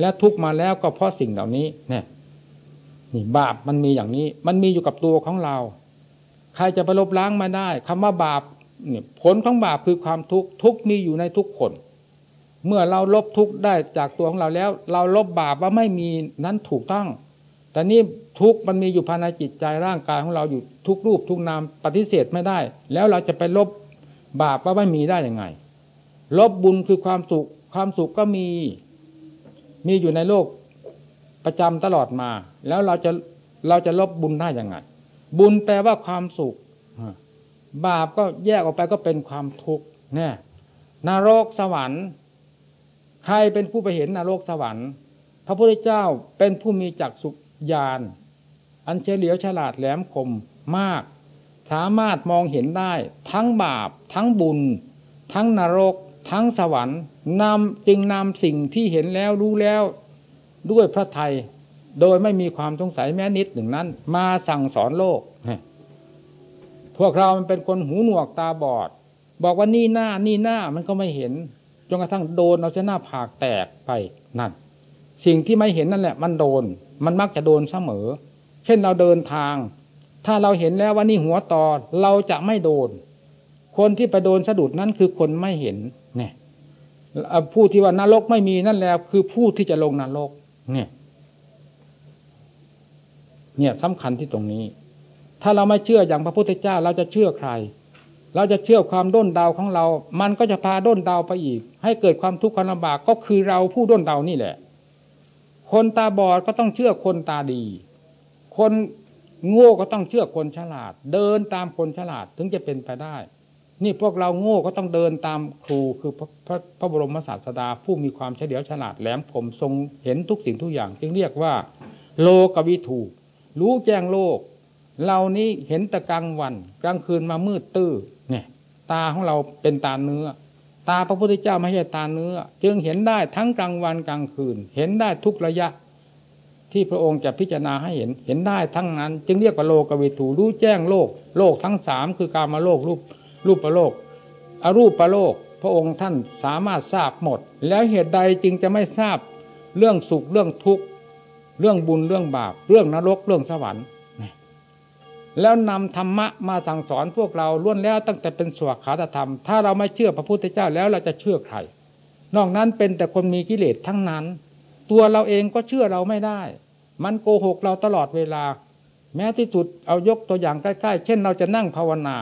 Speaker 1: และทุกมาแล้วก็เพราะสิ่งเหล่านี้เนี่ยนี่บาปมันมีอย่างนี้ มันมีอยู่กับตัวของเรา ใครจะไปลบล้างมาได้คำว่าบาปเนี่ยผลของบาปคือความทุกข์ทุกมีอยู่ในทุกคน เมื่อเราลบทุกข์ได้จากตัวของเราแล้ว เราลบบาปว่าไม่มีนั้นถูกต้อง แต่นี่ทุกมันมีอยู่ภายในจิตใจร่างกายของเราอยู่ทุกรูปทุกนามปฏิเสธไม่ได้ แล้วเราจะไปลบบาปว่าไม่มีได้ยังไง ลบบุญคือความสุข ความสุขก็มี มีอยู่ในโลกประจำตลอดมา แล้วเราจะเราจะลบบุญได้ยังไง บุญแปลว่าความสุขบาปก็แยกออกไปก็เป็นความทุกข์เนี่ยนรกสวรรค์ใครเป็นผู้ไปเห็นนรกสวรรค์ พระพุทธเจ้าเป็นผู้มีจักสุญาณอันเฉลียวฉลาดแหลมคมมาก สามารถมองเห็นได้ ทั้งบาป ทั้งบุญ ทั้งนรก ทั้งสวรรค์นำจึงนำสิ่งที่เห็นแล้วรู้แล้ว ด้วยพระไทย โดยไม่มีความสงสัยแม้นิดหนึ่งนั้น มาสั่งสอนโลก พวกเรามันเป็นคนหูหนวกตาบอด บอกว่านี่หน้านี่หน้ามันก็ไม่เห็นจนกระทั่งโดนเอาเส้นหน้าผากแตกไปนั่นสิ่งที่ไม่เห็นนั่นแหละ มันโดน มันมักจะโดนเสมอ เช่นเราเดินทาง ถ้าเราเห็นแล้วว่านี่หัวตอเราจะไม่โดน คนที่ไปโดนสะดุดนั้นคือคนไม่เห็น ผู้ที่ว่านรกไม่มีนั่นแล้วคือผู้ที่จะลงนรก เนี่ย เนี่ยสำคัญที่ตรงนี้ ถ้าเราไม่เชื่ออย่างพระพุทธเจ้า เราจะเชื่อใคร เราจะเชื่อความด้นดาวของเรา มันก็จะพาด้นดาวไปอีก ให้เกิดความทุกข์ความลำบากก็คือเราผู้ด้นดาวนี่แหละ คนตาบอดก็ต้องเชื่อคนตาดี คนโง่ก็ต้องเชื่อคนฉลาด เดินตามคนฉลาดถึงจะเป็นไปได้ นี่พวกเราโง่ก็ต้องเดินตามครูคือพระพระพระบรมศาสดาผู้มีความเฉลียวฉลาดแหลมคมทรงเห็นทุกสิ่งทุกอย่าง จึงเรียกว่า โลกวิถูรู้แจ้งโลก เรานี้เห็นแต่กลางวัน กลางคืนมามืดตื้อเนี่ย ตาของเราเป็นตาเนื้อ ตาพระพุทธเจ้าไม่ใช่ตาเนื้อ จึงเห็นได้ทั้งกลางวันกลางคืน เห็นได้ทุกระยะ ที่พระองค์จะพิจารณาให้เห็นเห็นได้ทั้งนั้น จึงเรียกว่าโลกวิถูรู้แจ้งโลก โลกทั้งสามคือการมาโลกรูป รูปประโลกอรูปประโลก พระองค์ท่านสามารถทราบหมด แล้วเหตุใดจึงจะไม่ทราบเรื่องสุขเรื่องทุกข์เรื่องบุญเรื่องบาป เรื่องนรกเรื่องสวรรค์แล้วนำธรรมะมาสั่งสอนพวกเราล้วนแล้วตั้งแต่เป็นสวขาธรรม ถ้าเราไม่เชื่อพระพุทธเจ้าแล้วเราจะเชื่อใคร นอกนั้นเป็นแต่คนมีกิเลสทั้งนั้น ตัวเราเองก็เชื่อเราไม่ได้ มันโกหกเราตลอดเวลา แม้ที่สุดเอายกตัวอย่างใกล้ ๆ เช่นเราจะนั่งภาวนา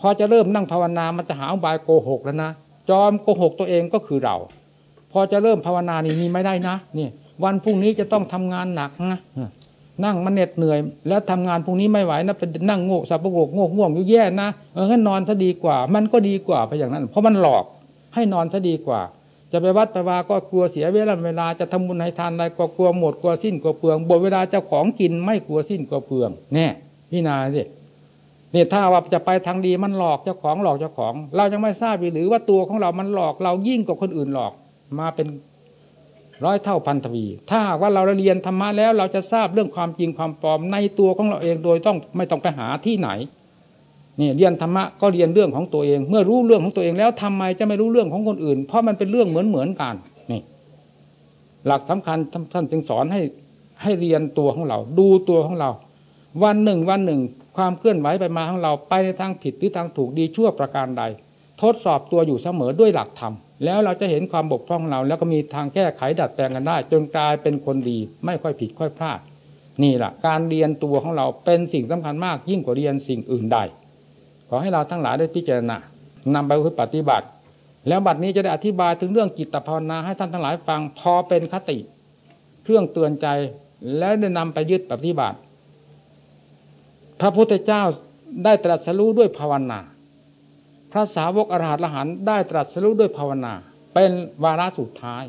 Speaker 1: พอจะเริ่มนั่งภาวนามันจะหาอุบายโกหกแล้วนะจอมโกหกตัวเองก็คือเรา พอจะเริ่มภาวนานี่มีไม่ได้นะนี่วันพรุ่งนี้จะต้องทำงานหนักนะนั่งมันเหน็ดเหนื่อย แล้วทำงานพรุ่งนี้ไม่ไหวนะเป็นนั่งโง่สับประโงกโง่ง่วงอยุ่แย่นะเออให้นอนซะดีกว่า มันก็ดีกว่าไปอย่างนั้น เพราะมันหลอกให้นอนซะดีกว่า จะไปวัดไปวาก็กลัวเสียเวลาเวลาจะทำบุญให้ทานอะไรก็กลัวหมดกลัวสิ้นกลัวเปลืองบทเวลาเจ้าของกินไม่กลัวสิ้นกลัวเปลืองแน่พี่นาสิ นี่ถ้าว่าจะไปทางดีมันหลอกเจ้าของหลอกเจ้าของ เรายังไม่ทราบหรือว่าตัวของเรามันหลอกเรายิ่งกว่าคนอื่นหลอกมาเป็นร้อยเท่าพันทวี ถ้าหากว่าเราเรียนธรรมะแล้ว เราจะทราบเรื่องความจริงความปลอมในตัวของเราเองโดยต้องไม่ต้องไปหาที่ไหนนี่เรียนธรรมะก็เรียนเรื่องของตัวเอง เมื่อรู้เรื่องของตัวเองแล้วทำไมจะไม่รู้เรื่องของคนอื่น เพราะมันเป็นเรื่องเหมือนเหมือนกันนี่ หลักสำคัญท่านจึงสอนให้ให้เรียนตัวของเรา ดูตัวของเรา วันหนึ่งวันหนึ่ง ความเคลื่อนไหวไปมาของเราไปในทางผิดหรือทางถูกดีชั่วประการใด ทดสอบตัวอยู่เสมอด้วยหลักธรรมแล้วเราจะเห็นความบกพร่องเรา แล้วก็มีทางแก้ไขดัดแปลงกันได้ จนกลายเป็นคนดี ไม่ค่อยผิดค่อยพลาด นี่แหละการเรียนตัวของเราเป็นสิ่งสำคัญมากยิ่งกว่าเรียนสิ่งอื่นใดขอให้เราทั้งหลายได้พิจารณานำไปปฏิบัติ แล้วบัดนี้จะได้อธิบายถึงเรื่องจิตภาวนาให้ท่านทั้งหลายฟังพอเป็นคติ เครื่องเตือนใจและได้นำไปยึดปฏิบัติ พระพุทธเจ้าได้ตรัสรู้ด้วยภาวนา พระสาวกอรหัตละหันได้ตรัสรู้ด้วยภาวนา เป็นวาระสุดท้าย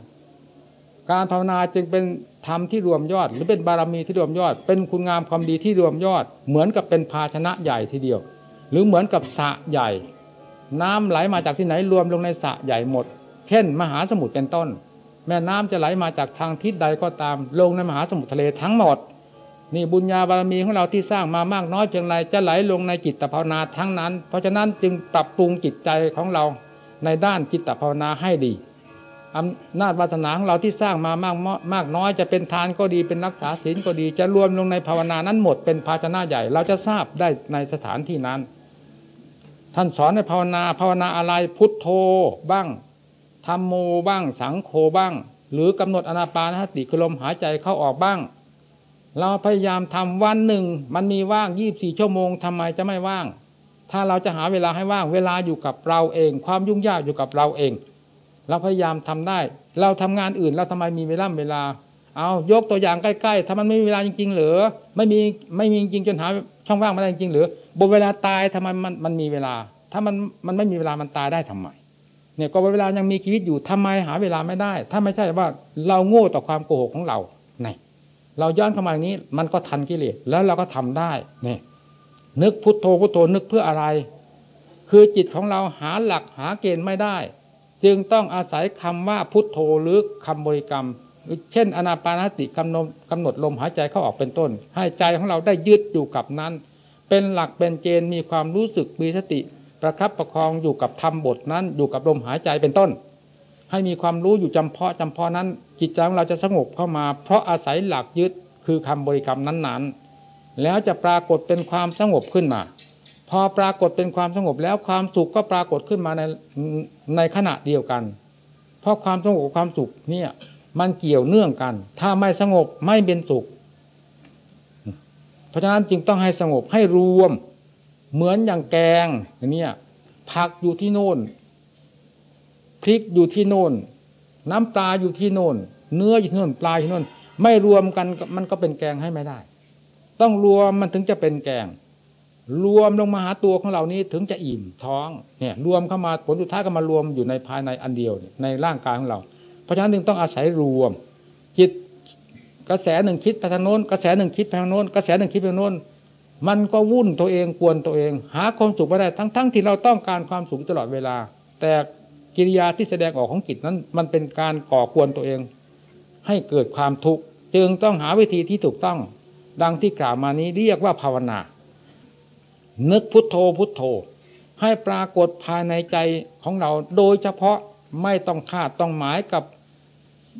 Speaker 1: การภาวนาจึงเป็นธรรมที่รวมยอด หรือเป็นบารมีที่รวมยอด เป็นคุณงามความดีที่รวมยอด เหมือนกับเป็นภาชนะใหญ่ทีเดียว หรือเหมือนกับสระใหญ่ น้ำไหลมาจากที่ไหนรวมลงในสระใหญ่หมด เช่น มหาสมุทรเป็นต้น แม่น้ำจะไหลมาจากทางทิศใดก็ตาม ลงในมหาสมุทรทะเลทั้งหมด นี่บุญญาบารมีของเราที่สร้างมามากน้อยเพียงไรจะไหลลงในจิตภาวนาทั้งนั้น เพราะฉะนั้นจึงปรับปรุงจิตใจของเราในด้านจิตภาวนาให้ดีอำนาจวาสนาของเราที่สร้างมามากมากน้อยจะเป็นทานก็ดีเป็นรักษาศีลก็ดี จะรวมลงในภาวนานั้นหมดเป็นภาชนะใหญ่ เราจะทราบได้ในสถานที่นั้น ท่านสอนในภาวนาภาวนาอะไรพุทโธบ้างธรรมโมบ้างสังโฆบ้าง หรือกำหนดอนาปานสติคือลมหายใจเข้าออกบ้าง เราพยายามทำวันหนึ่ง มันมีว่างยี่บสี่ชั่วโมงทำไมจะไม่ว่าง ถ้าเราจะหาเวลาให้ว่างเวลาอยู่กับเราเอง ความยุ่งยากอยู่กับเราเอง เราพยายามทำได้ เราทำงานอื่นเราทำไมมีเวลาเวลา เอายกตัวอย่างใกล้ๆถ้ามันไม่มีเวลาจริงๆหรือไม่มีไม่มีจริงจนหาช่องว่างไม่ได้จริงหรือบนเวลาตายทำไมมันมันมีเวลา ถ้ามันมันไม่มีเวลามันตายได้ทำไมเนี่ยก็เวลายังมีชีวิตอยู่ทำไมหาเวลาไม่ได้ ถ้าไม่ใช่ว่าเราโง่ต่อความโกหกของเราไง เราย้อนเข้ามาอย่างนี้ มันก็ทันกิเลสแล้วเราก็ทำได้นี่นึกพุทโธพุทโธนึกเพื่ออะไร คือจิตของเราหาหลักหาเกณฑ์ไม่ได้ จึงต้องอาศัยคำว่าพุทโธหรือคำบริกรรมเช่นอนาปานสติกำหนดกำหนดลมหายใจเข้าออกเป็นต้น ให้ใจของเราได้ยึดอยู่กับนั้น เป็นหลักเป็นเกณฑ์มีความรู้สึกมีสติ ประคับประคองอยู่กับธรรมบทนั้น อยู่กับลมหายใจเป็นต้น ให้มีความรู้อยู่จำเพาะจำเพาะนั้น จิตใจของเราจะสงบเข้ามา เพราะอาศัยหลักยึดคือคำบริกรรมนั้นๆ แล้วจะปรากฏเป็นความสงบขึ้นมา พอปรากฏเป็นความสงบแล้วความสุขก็ปรากฏขึ้นมาในในขณะเดียวกัน เพราะความสงบกับความสุขเนี่ยมันเกี่ยวเนื่องกัน ถ้าไม่สงบไม่เป็นสุข เพราะฉะนั้นจึงต้องให้สงบให้รวม เหมือนอย่างแกงอย่างนี้ผักอยู่ที่โน่นพริกอยู่ที่โน่น น้ำปลาอยู่ที่โน่น เนื้ออยู่ที่โน่นปลาที่โน่น ไม่รวมกันมันก็เป็นแกงให้ไม่ได้ ต้องรวมมันถึงจะเป็นแกง รวมลงมาหาตัวของเรานี้ถึงจะอิ่มท้องเนี่ยรวมเข้ามาผลสุดท้ายก็มารวมอยู่ในภายในอันเดียวในร่างกายของเรา เพราะฉะนั้นจึงต้องอาศัยรวม จิตกระแสหนึ่งคิดไปทางโน้น กระแสหนึ่งคิดไปทางโน้น กระแสหนึ่งคิดไปทางโน้นมันก็วุ่นตัวเองกวนตัวเอง หาความสุขไม่ได้ทั้งๆทที่เราต้องการความสุขตลอดเวลา แต่ กิริยาที่แสดงออกของจิตนั้น มันเป็นการก่อกวนตัวเอง ให้เกิดความทุกข์จึงต้องหาวิธีที่ถูกต้อง ดังที่กล่าวมานี้เรียกว่าภาวนา นึกพุทโธพุทโธ ให้ปรากฏภายในใจของเราโดยเฉพาะไม่ต้องคาดต้องหมายกับ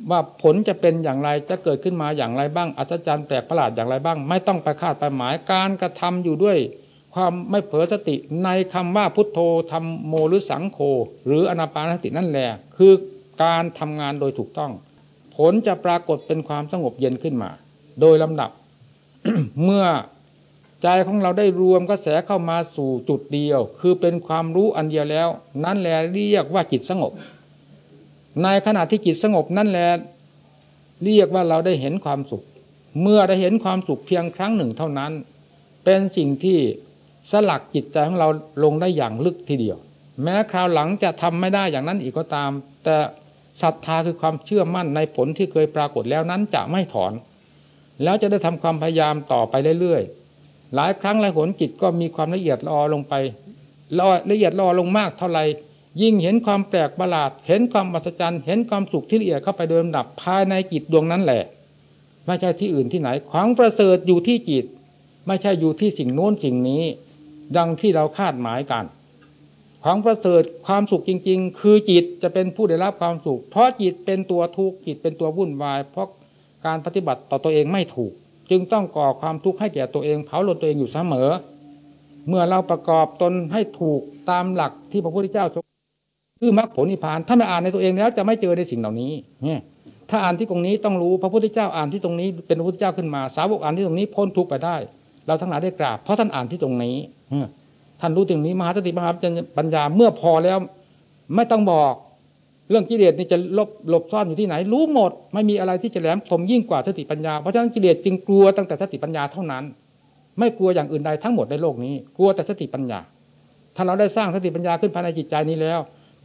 Speaker 1: ว่าผลจะเป็นอย่างไรจะเกิดขึ้นมาอย่างไรบ้างอัศจรรย์แปลกประหลาดอย่างไรบ้าง ไม่ต้องไปคาดไปหมายการกระทำอยู่ด้วย ความไม่เผลอสติในคำว่าพุทโธธรรมโมหรือสังโฆหรืออนาปานสตินั่นแหละคือการทำงานโดยถูกต้อง ผลจะปรากฏเป็นความสงบเย็นขึ้นมา โดยลำดับ เมื่อใจของเราได้รวมกระแสเข้ามาสู่จุดเดียว คือเป็นความรู้อันเดียวแล้ว นั่นแหละเรียกว่าจิตสงบ ในขณะที่จิตสงบนั่นแหละเรียกว่าเราได้เห็นความสุข เมื่อได้เห็นความสุขเพียงครั้งหนึ่งเท่านั้น เป็นสิ่งที่ สลักจิตใจของเราลงได้อย่างลึกทีเดียว แม้คราวหลังจะทำไม่ได้อย่างนั้นอีกก็ตาม แต่ศรัทธาคือความเชื่อมั่นในผลที่เคยปรากฏแล้วนั้นจะไม่ถอน แล้วจะได้ทำความพยายามต่อไปเรื่อยๆ หลายครั้งหลายหนจิตก็มีความละเอียดรอลงไปละเอียดรอลงมากเท่าไรยิ่งเห็นความแปลกประหลาด เห็นความมหัศจรรย์ เห็นความสุขที่ละเอียดเข้าไปโดยลำดับภายในจิตดวงนั้นแหละ ไม่ใช่ที่อื่นที่ไหน ของประเสริฐอยู่ที่จิต ไม่ใช่อยู่ที่สิ่งโน้นสิ่งนี้ ดังที่เราคาดหมายกัน ของประเสริฐความสุขจริง ๆ คือจิตจะเป็นผู้ได้รับความสุข เพราะจิตเป็นตัวทุกข์จิตเป็นตัววุ่นวาย เพราะการปฏิบัติต่อตัวเองไม่ถูก จึงต้องก่อความทุกข์ให้แก่ตัวเองเผาลนตัวเองอยู่เสมอ เมื่อเราประกอบตนให้ถูกตามหลักที่พระพุทธเจ้าทรงคือมรรคผลนิพพานถ้าไม่อ่านในตัวเองแล้วจะไม่เจอในสิ่งเหล่านี้ถ้าอ่านที่ตรงนี้ต้องรู้พระพุทธเจ้าอ่านที่ตรงนี้เป็นพระพุทธเจ้าขึ้นมา สาวกอ่านที่ตรงนี้พ้นทุกข์ไปได้ เราทั้งหลายได้กราบเพราะท่านอ่านที่ตรงนี้ ท่านรู้ตรงนี้มหาสติมหาปัญญาเมื่อพอแล้ว ไม่ต้องบอก เรื่องกิเลสนี่จะลบหลบซ่อนอยู่ที่ไหน รู้หมด ไม่มีอะไรที่จะแหลมคมยิ่งกว่าสติปัญญาเพราะฉะนั้นกิเลสจึงกลัวตั้งแต่สติปัญญาเท่านั้น ไม่กลัวอย่างอื่นใดทั้งหมดในโลกนี้ กลัวแต่สติปัญญา ถ้าเราได้สร้างสติปัญญาขึ้นภายในจิตใจนี้แล้ว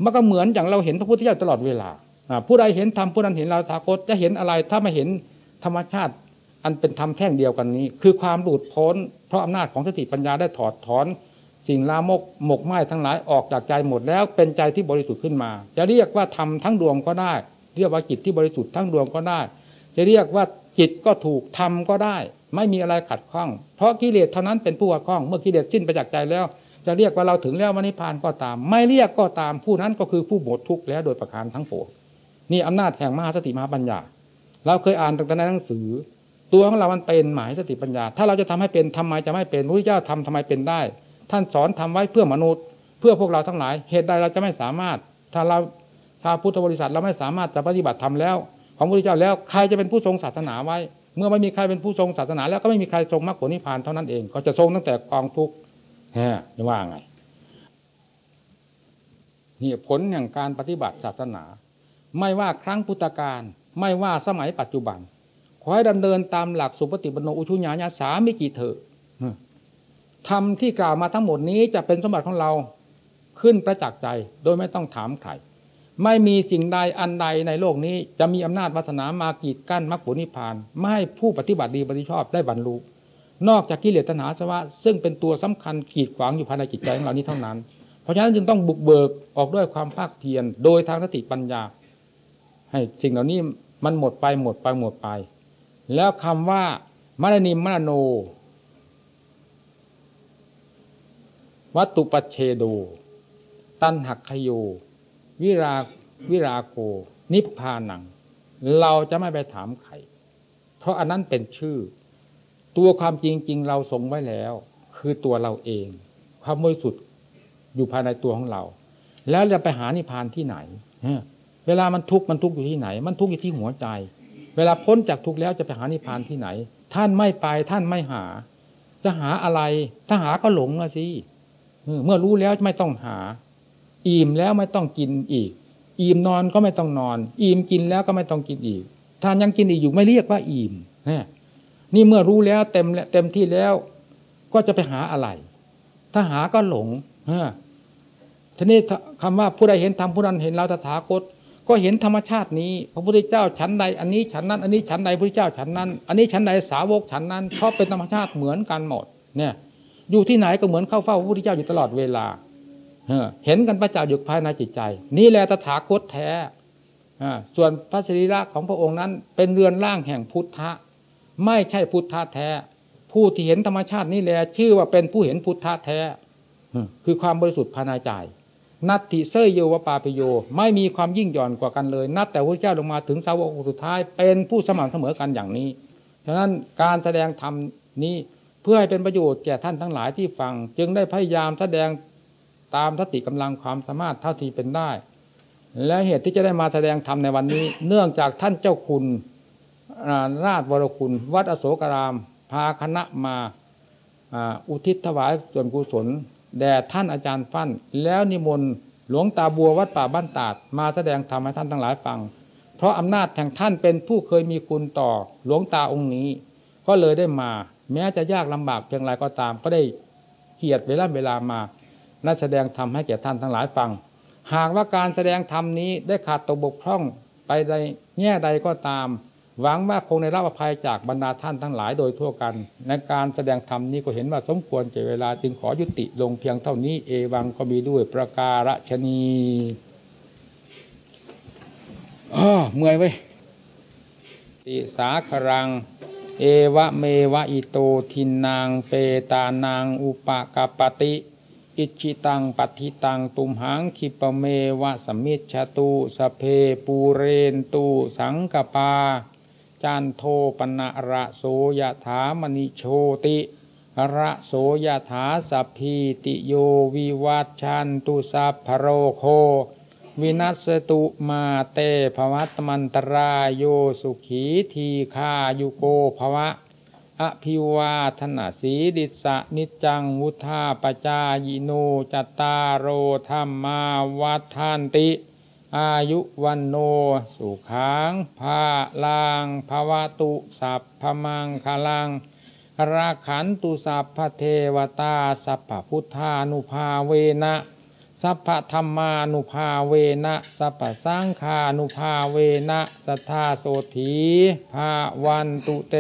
Speaker 1: มันก็เหมือนอย่างเราเห็นพระพุทธเจ้าตลอดเวลาผู้ใดเห็นธรรมผู้นั้นเห็นเราทาคตจะเห็นอะไรถ้าไม่เห็นธรรมชาติ อันเป็นธรรมแท่งเดียวกันนี้ คือความหลุดพ้น เพราะอำนาจของสติปัญญาได้ถอดถอน สิ่งลามกหมกไหม้ทั้งหลายออกจากใจหมดแล้วเป็นใจที่บริสุทธิ์ขึ้นมา จะเรียกว่าธรรมทั้งดวงก็ได้ เรียกว่าจิตที่บริสุทธิ์ทั้งดวงก็ได้ จะเรียกว่าจิตก็ถูกธรรมก็ได้ ไม่มีอะไรขัดข้อง เพราะกิเลสเท่านั้นเป็นผู้ขัดข้อง เมื่อกิเลสสิ้นไปจากใจแล้ว จะเรียกว่าเราถึงแล้วมรรคผานก็ตาม ไม่เรียกก็ตามผู้นั้นก็คือผู้หมดทุกข์แล้วโดยประการทั้งปวงนี่อำนาจแห่งมหาสติมหาปัญญา เราเคยอ่านตั้งแต่ในหนังสือ ตัวของเรามันเป็นหมายสติปัญญา ถ้าเราจะทำให้เป็นทำไมจะไม่เป็นพระพุทธเจ้าทำทำไมเป็นได้ ท่านสอนทำไว้เพื่อมนุษย์ เพื่อพวกเราทั้งหลาย เหตุใดเราจะไม่สามารถ ถ้าเราถ้าพุทธบริษัทเราไม่สามารถจะปฏิบัติทำแล้ว ของพระพุทธเจ้าแล้วใครจะเป็นผู้ทรงศาสนาไว้ เมื่อไม่มีใครเป็นผู้ทรงศาสนา แล้วก็ไม่มีใครทรงมรรคผลนิพพานเท่านั้นเองก็จะทรงตั้งแต่กองทุกข์ฮะจะว่าไงนี่ผลแห่งการปฏิบัติศาสนา ไม่ว่าครั้งพุทธกาลไม่ว่าสมัยปัจจุบัน ขอให้ดำเนินตามหลักสุปฏิปโนอุชุญญาญาสามิกิเถอะทำที่กล่าวมาทั้งหมดนี้จะเป็นสมบัติของเราขึ้นประจักษ์ใจ โดยไม่ต้องถามใครไม่มีสิ่งใดอันใดในโลกนี้จะมีอำนาจวัฒนามากีดกั้นมรรคผลนิพพาน ไม่ให้ผู้ปฏิบัติดีปฏิชอบได้บรรลุนอกจากกิเลสตัณหาสวะซึ่งเป็นตัวสำคัญกีดขวางอยู่ภายในจิตใจของเรานี้เท่านั้น เพราะฉะนั้นจึงต้องบุกเบิกออกด้วยความภาคเพียรโดยทางสติปัญญา ให้สิ่งเหล่านี้มันหมดไปหมดไปหมดไป แล้วคำว่ามรณิมมรโน วัตตุปัจเชโด ตันหักขโย วิราวิราโก นิพพานัง เราจะไม่ไปถามใคร เพราะอันนั้นเป็นชื่อ ตัวความจริงจริงเราทรงไว้แล้ว คือตัวเราเอง ความบริสุทธิ์อยู่ภายในตัวของเรา แล้วจะไปหานิพพานที่ไหนเวลามันทุกข์มันทุกข์อยู่ที่ไหน มันทุกข์อยู่ที่หัวใจ เวลาพ้นจากทุกข์แล้วจะไปหานิพพานที่ไหน ท่านไม่ไปท่านไม่หา จะหาอะไร ถ้าหาก็หลงอะสิเมื่อรู้แล้วไม่ต้องหา อิ่มแล้วไม่ต้องกินอีก อิ่มนอนก็ไม่ต้องนอน อิ่มกินแล้วก็ไม่ต้องกินอีกถ้ายังกินอีกอยู่ไม่เรียกว่าอิ่มนี่เมื่อรู้แล้วเต็มเต็มที่แล้ว ก็จะไปหาอะไร ถ้าหาก็หลงทีนี้คำว่าผู้ใดเห็นธรรมผู้นั้นเห็นเราตถาคต ก็เห็นธรรมชาตินี้ พระพุทธเจ้าฉันใด อันนี้ฉันนั้น อันนี้ฉันใดพระพุทธเจ้าฉันนั้น อันนี้ฉันใดสาวกฉันนั้นเพราะเป็นธรรมชาติเหมือนกันหมด เนี่ย อยู่ที่ไหนก็เหมือนเข้าเฝ้าพระพุทธเจ้าอยู่ตลอดเวลาเห็นกันประจักษ์อยู่ภายในจิตใจ นี่แหละตถาคตแท้ส่วนพระสรีระของพระองค์นั้น เป็นเรือนร่างแห่งพุทธะ ไม่ใช่พุทธะแท้ ผู้ที่เห็นธรรมชาตินี่แหละชื่อว่าเป็นผู้เห็นพุทธะแท้ คือความบริสุทธิ์ภายในใจ นัตติเซยโยวปาปโย ไม่มีความยิ่งหย่อนกว่ากันเลย นับแต่พระเจ้าลงมาถึงสาวกสุดท้าย เป็นผู้สม่ำเสมอกันอย่างนี้ฉะนั้นการแสดงธรรมนี้เพื่อให้เป็นประโยชน์แก่ท่านทั้งหลายที่ฟัง จึงได้พยายามแสดงตามสติกำลังความสามารถเท่าที่เป็นได้ และเหตุที่จะได้มาแสดงธรรมในวันนี้ เนื่องจากท่านเจ้าคุณราชวรคุณ วัดอโศการาม พาคณะมาอุทิศถวายส่วนกุศล แด่ท่านอาจารย์ฟั่น แล้วนิมนต์หลวงตาบัววัดป่าบ้านตาด มาแสดงธรรมให้ท่านทั้งหลายฟัง เพราะอำนาจแห่งท่านเป็นผู้เคยมีคุณต่อหลวงตาองค์นี้ ก็เลยได้มา แม้จะยากลำบากเพียงไรก็ตาม ก็ได้เกียรติเวลาเวลามานัดแสดงธรรมให้แก่ท่านทั้งหลายฟัง หากว่าการแสดงธรรมนี้ได้ขาดตกบกพร่องไปในแง่ใดก็ตาม หวังว่าคงได้รับอภัยจากบรรดาท่านทั้งหลายโดยทั่วกัน ในการแสดงธรรมนี้ก็เห็นว่าสมควรเจเวลาจึงขอยุติลงเพียงเท่านี้เอวังก็มีด้วยประการฉนีอ๋อเมื่อยไว้ติสาครัง เอวะเมวะอิโตทินนังเปตานังอุปะกัปปะติอิจฉิตังปัตถิตังตุมหัง ขิปปะเมวะ สะมิชฌะตุ สัพเพปูเรนตุสังกัปปา จันโทปัณณะระโส ยะถา มะณิโชติระโส ยะถาสัพพีติโยวิวัชชันตุสัพพะโรโค วินัสตุมาเตภวัตมันตรายโยสุขีทีคายุโกภวะ อภิวาทนาสีดิสะนิจจังวุธาปจายโนจตารโรธรรมาวัฏานติ อายุวันโนสุขังภาลังภาวตุสัพพมังคลัง ราขันตุสัพพเทวตาสัพพพุทธานุภาเวนะสัพพธรรมานุภาเวนะสัพพสังฆานุภาเวนะสัทธาโสถีภาวันตุเต